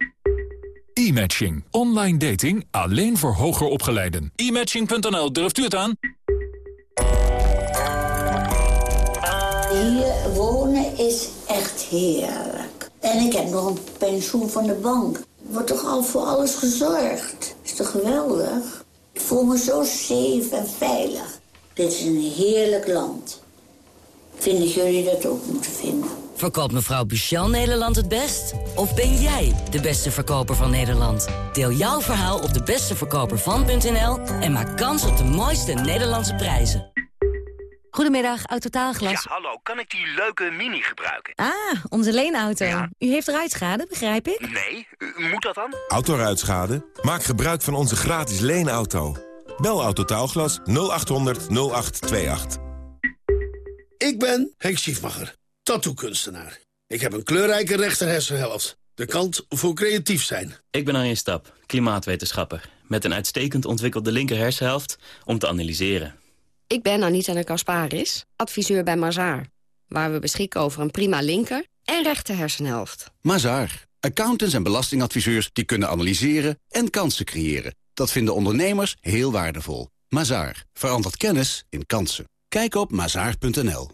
E-matching. Online dating alleen voor hoger opgeleiden. E-matching.nl, durft u het aan? Hier wonen is echt heerlijk. En ik heb nog een pensioen van de bank. Wordt toch al voor alles gezorgd? Is toch geweldig? Ik voel me zo safe en veilig. Dit is een heerlijk land. Vinden jullie dat ook moeten vinden? Verkoopt mevrouw Buchel Nederland het best? Of ben jij de beste verkoper van Nederland? Deel jouw verhaal op de besteverkopervan.nl en maak kans op de mooiste Nederlandse prijzen. Goedemiddag, Autotaalglas. Ja, hallo. Kan ik die leuke Mini gebruiken? Ah, onze leenauto. U heeft ruitschade, begrijp ik? Nee, moet dat dan? Autoruitschade? Maak gebruik van onze gratis leenauto. Bel Autotaalglas 0800 0828. Ik ben Henk Schiefmacher, tattoo-kunstenaar. Ik heb een kleurrijke rechterhersenhelft. De kant voor creatief zijn. Ik ben Arjen Stap, klimaatwetenschapper. Met een uitstekend ontwikkelde linkerhersenhelft om te analyseren. Ik ben Anita de Kasparis, adviseur bij Mazaar. Waar we beschikken over een prima linker en rechter hersenhelft. Mazaar. Accountants en belastingadviseurs die kunnen analyseren en kansen creëren. Dat vinden ondernemers heel waardevol. Mazaar. Verandert kennis in kansen. Kijk op mazaar.nl.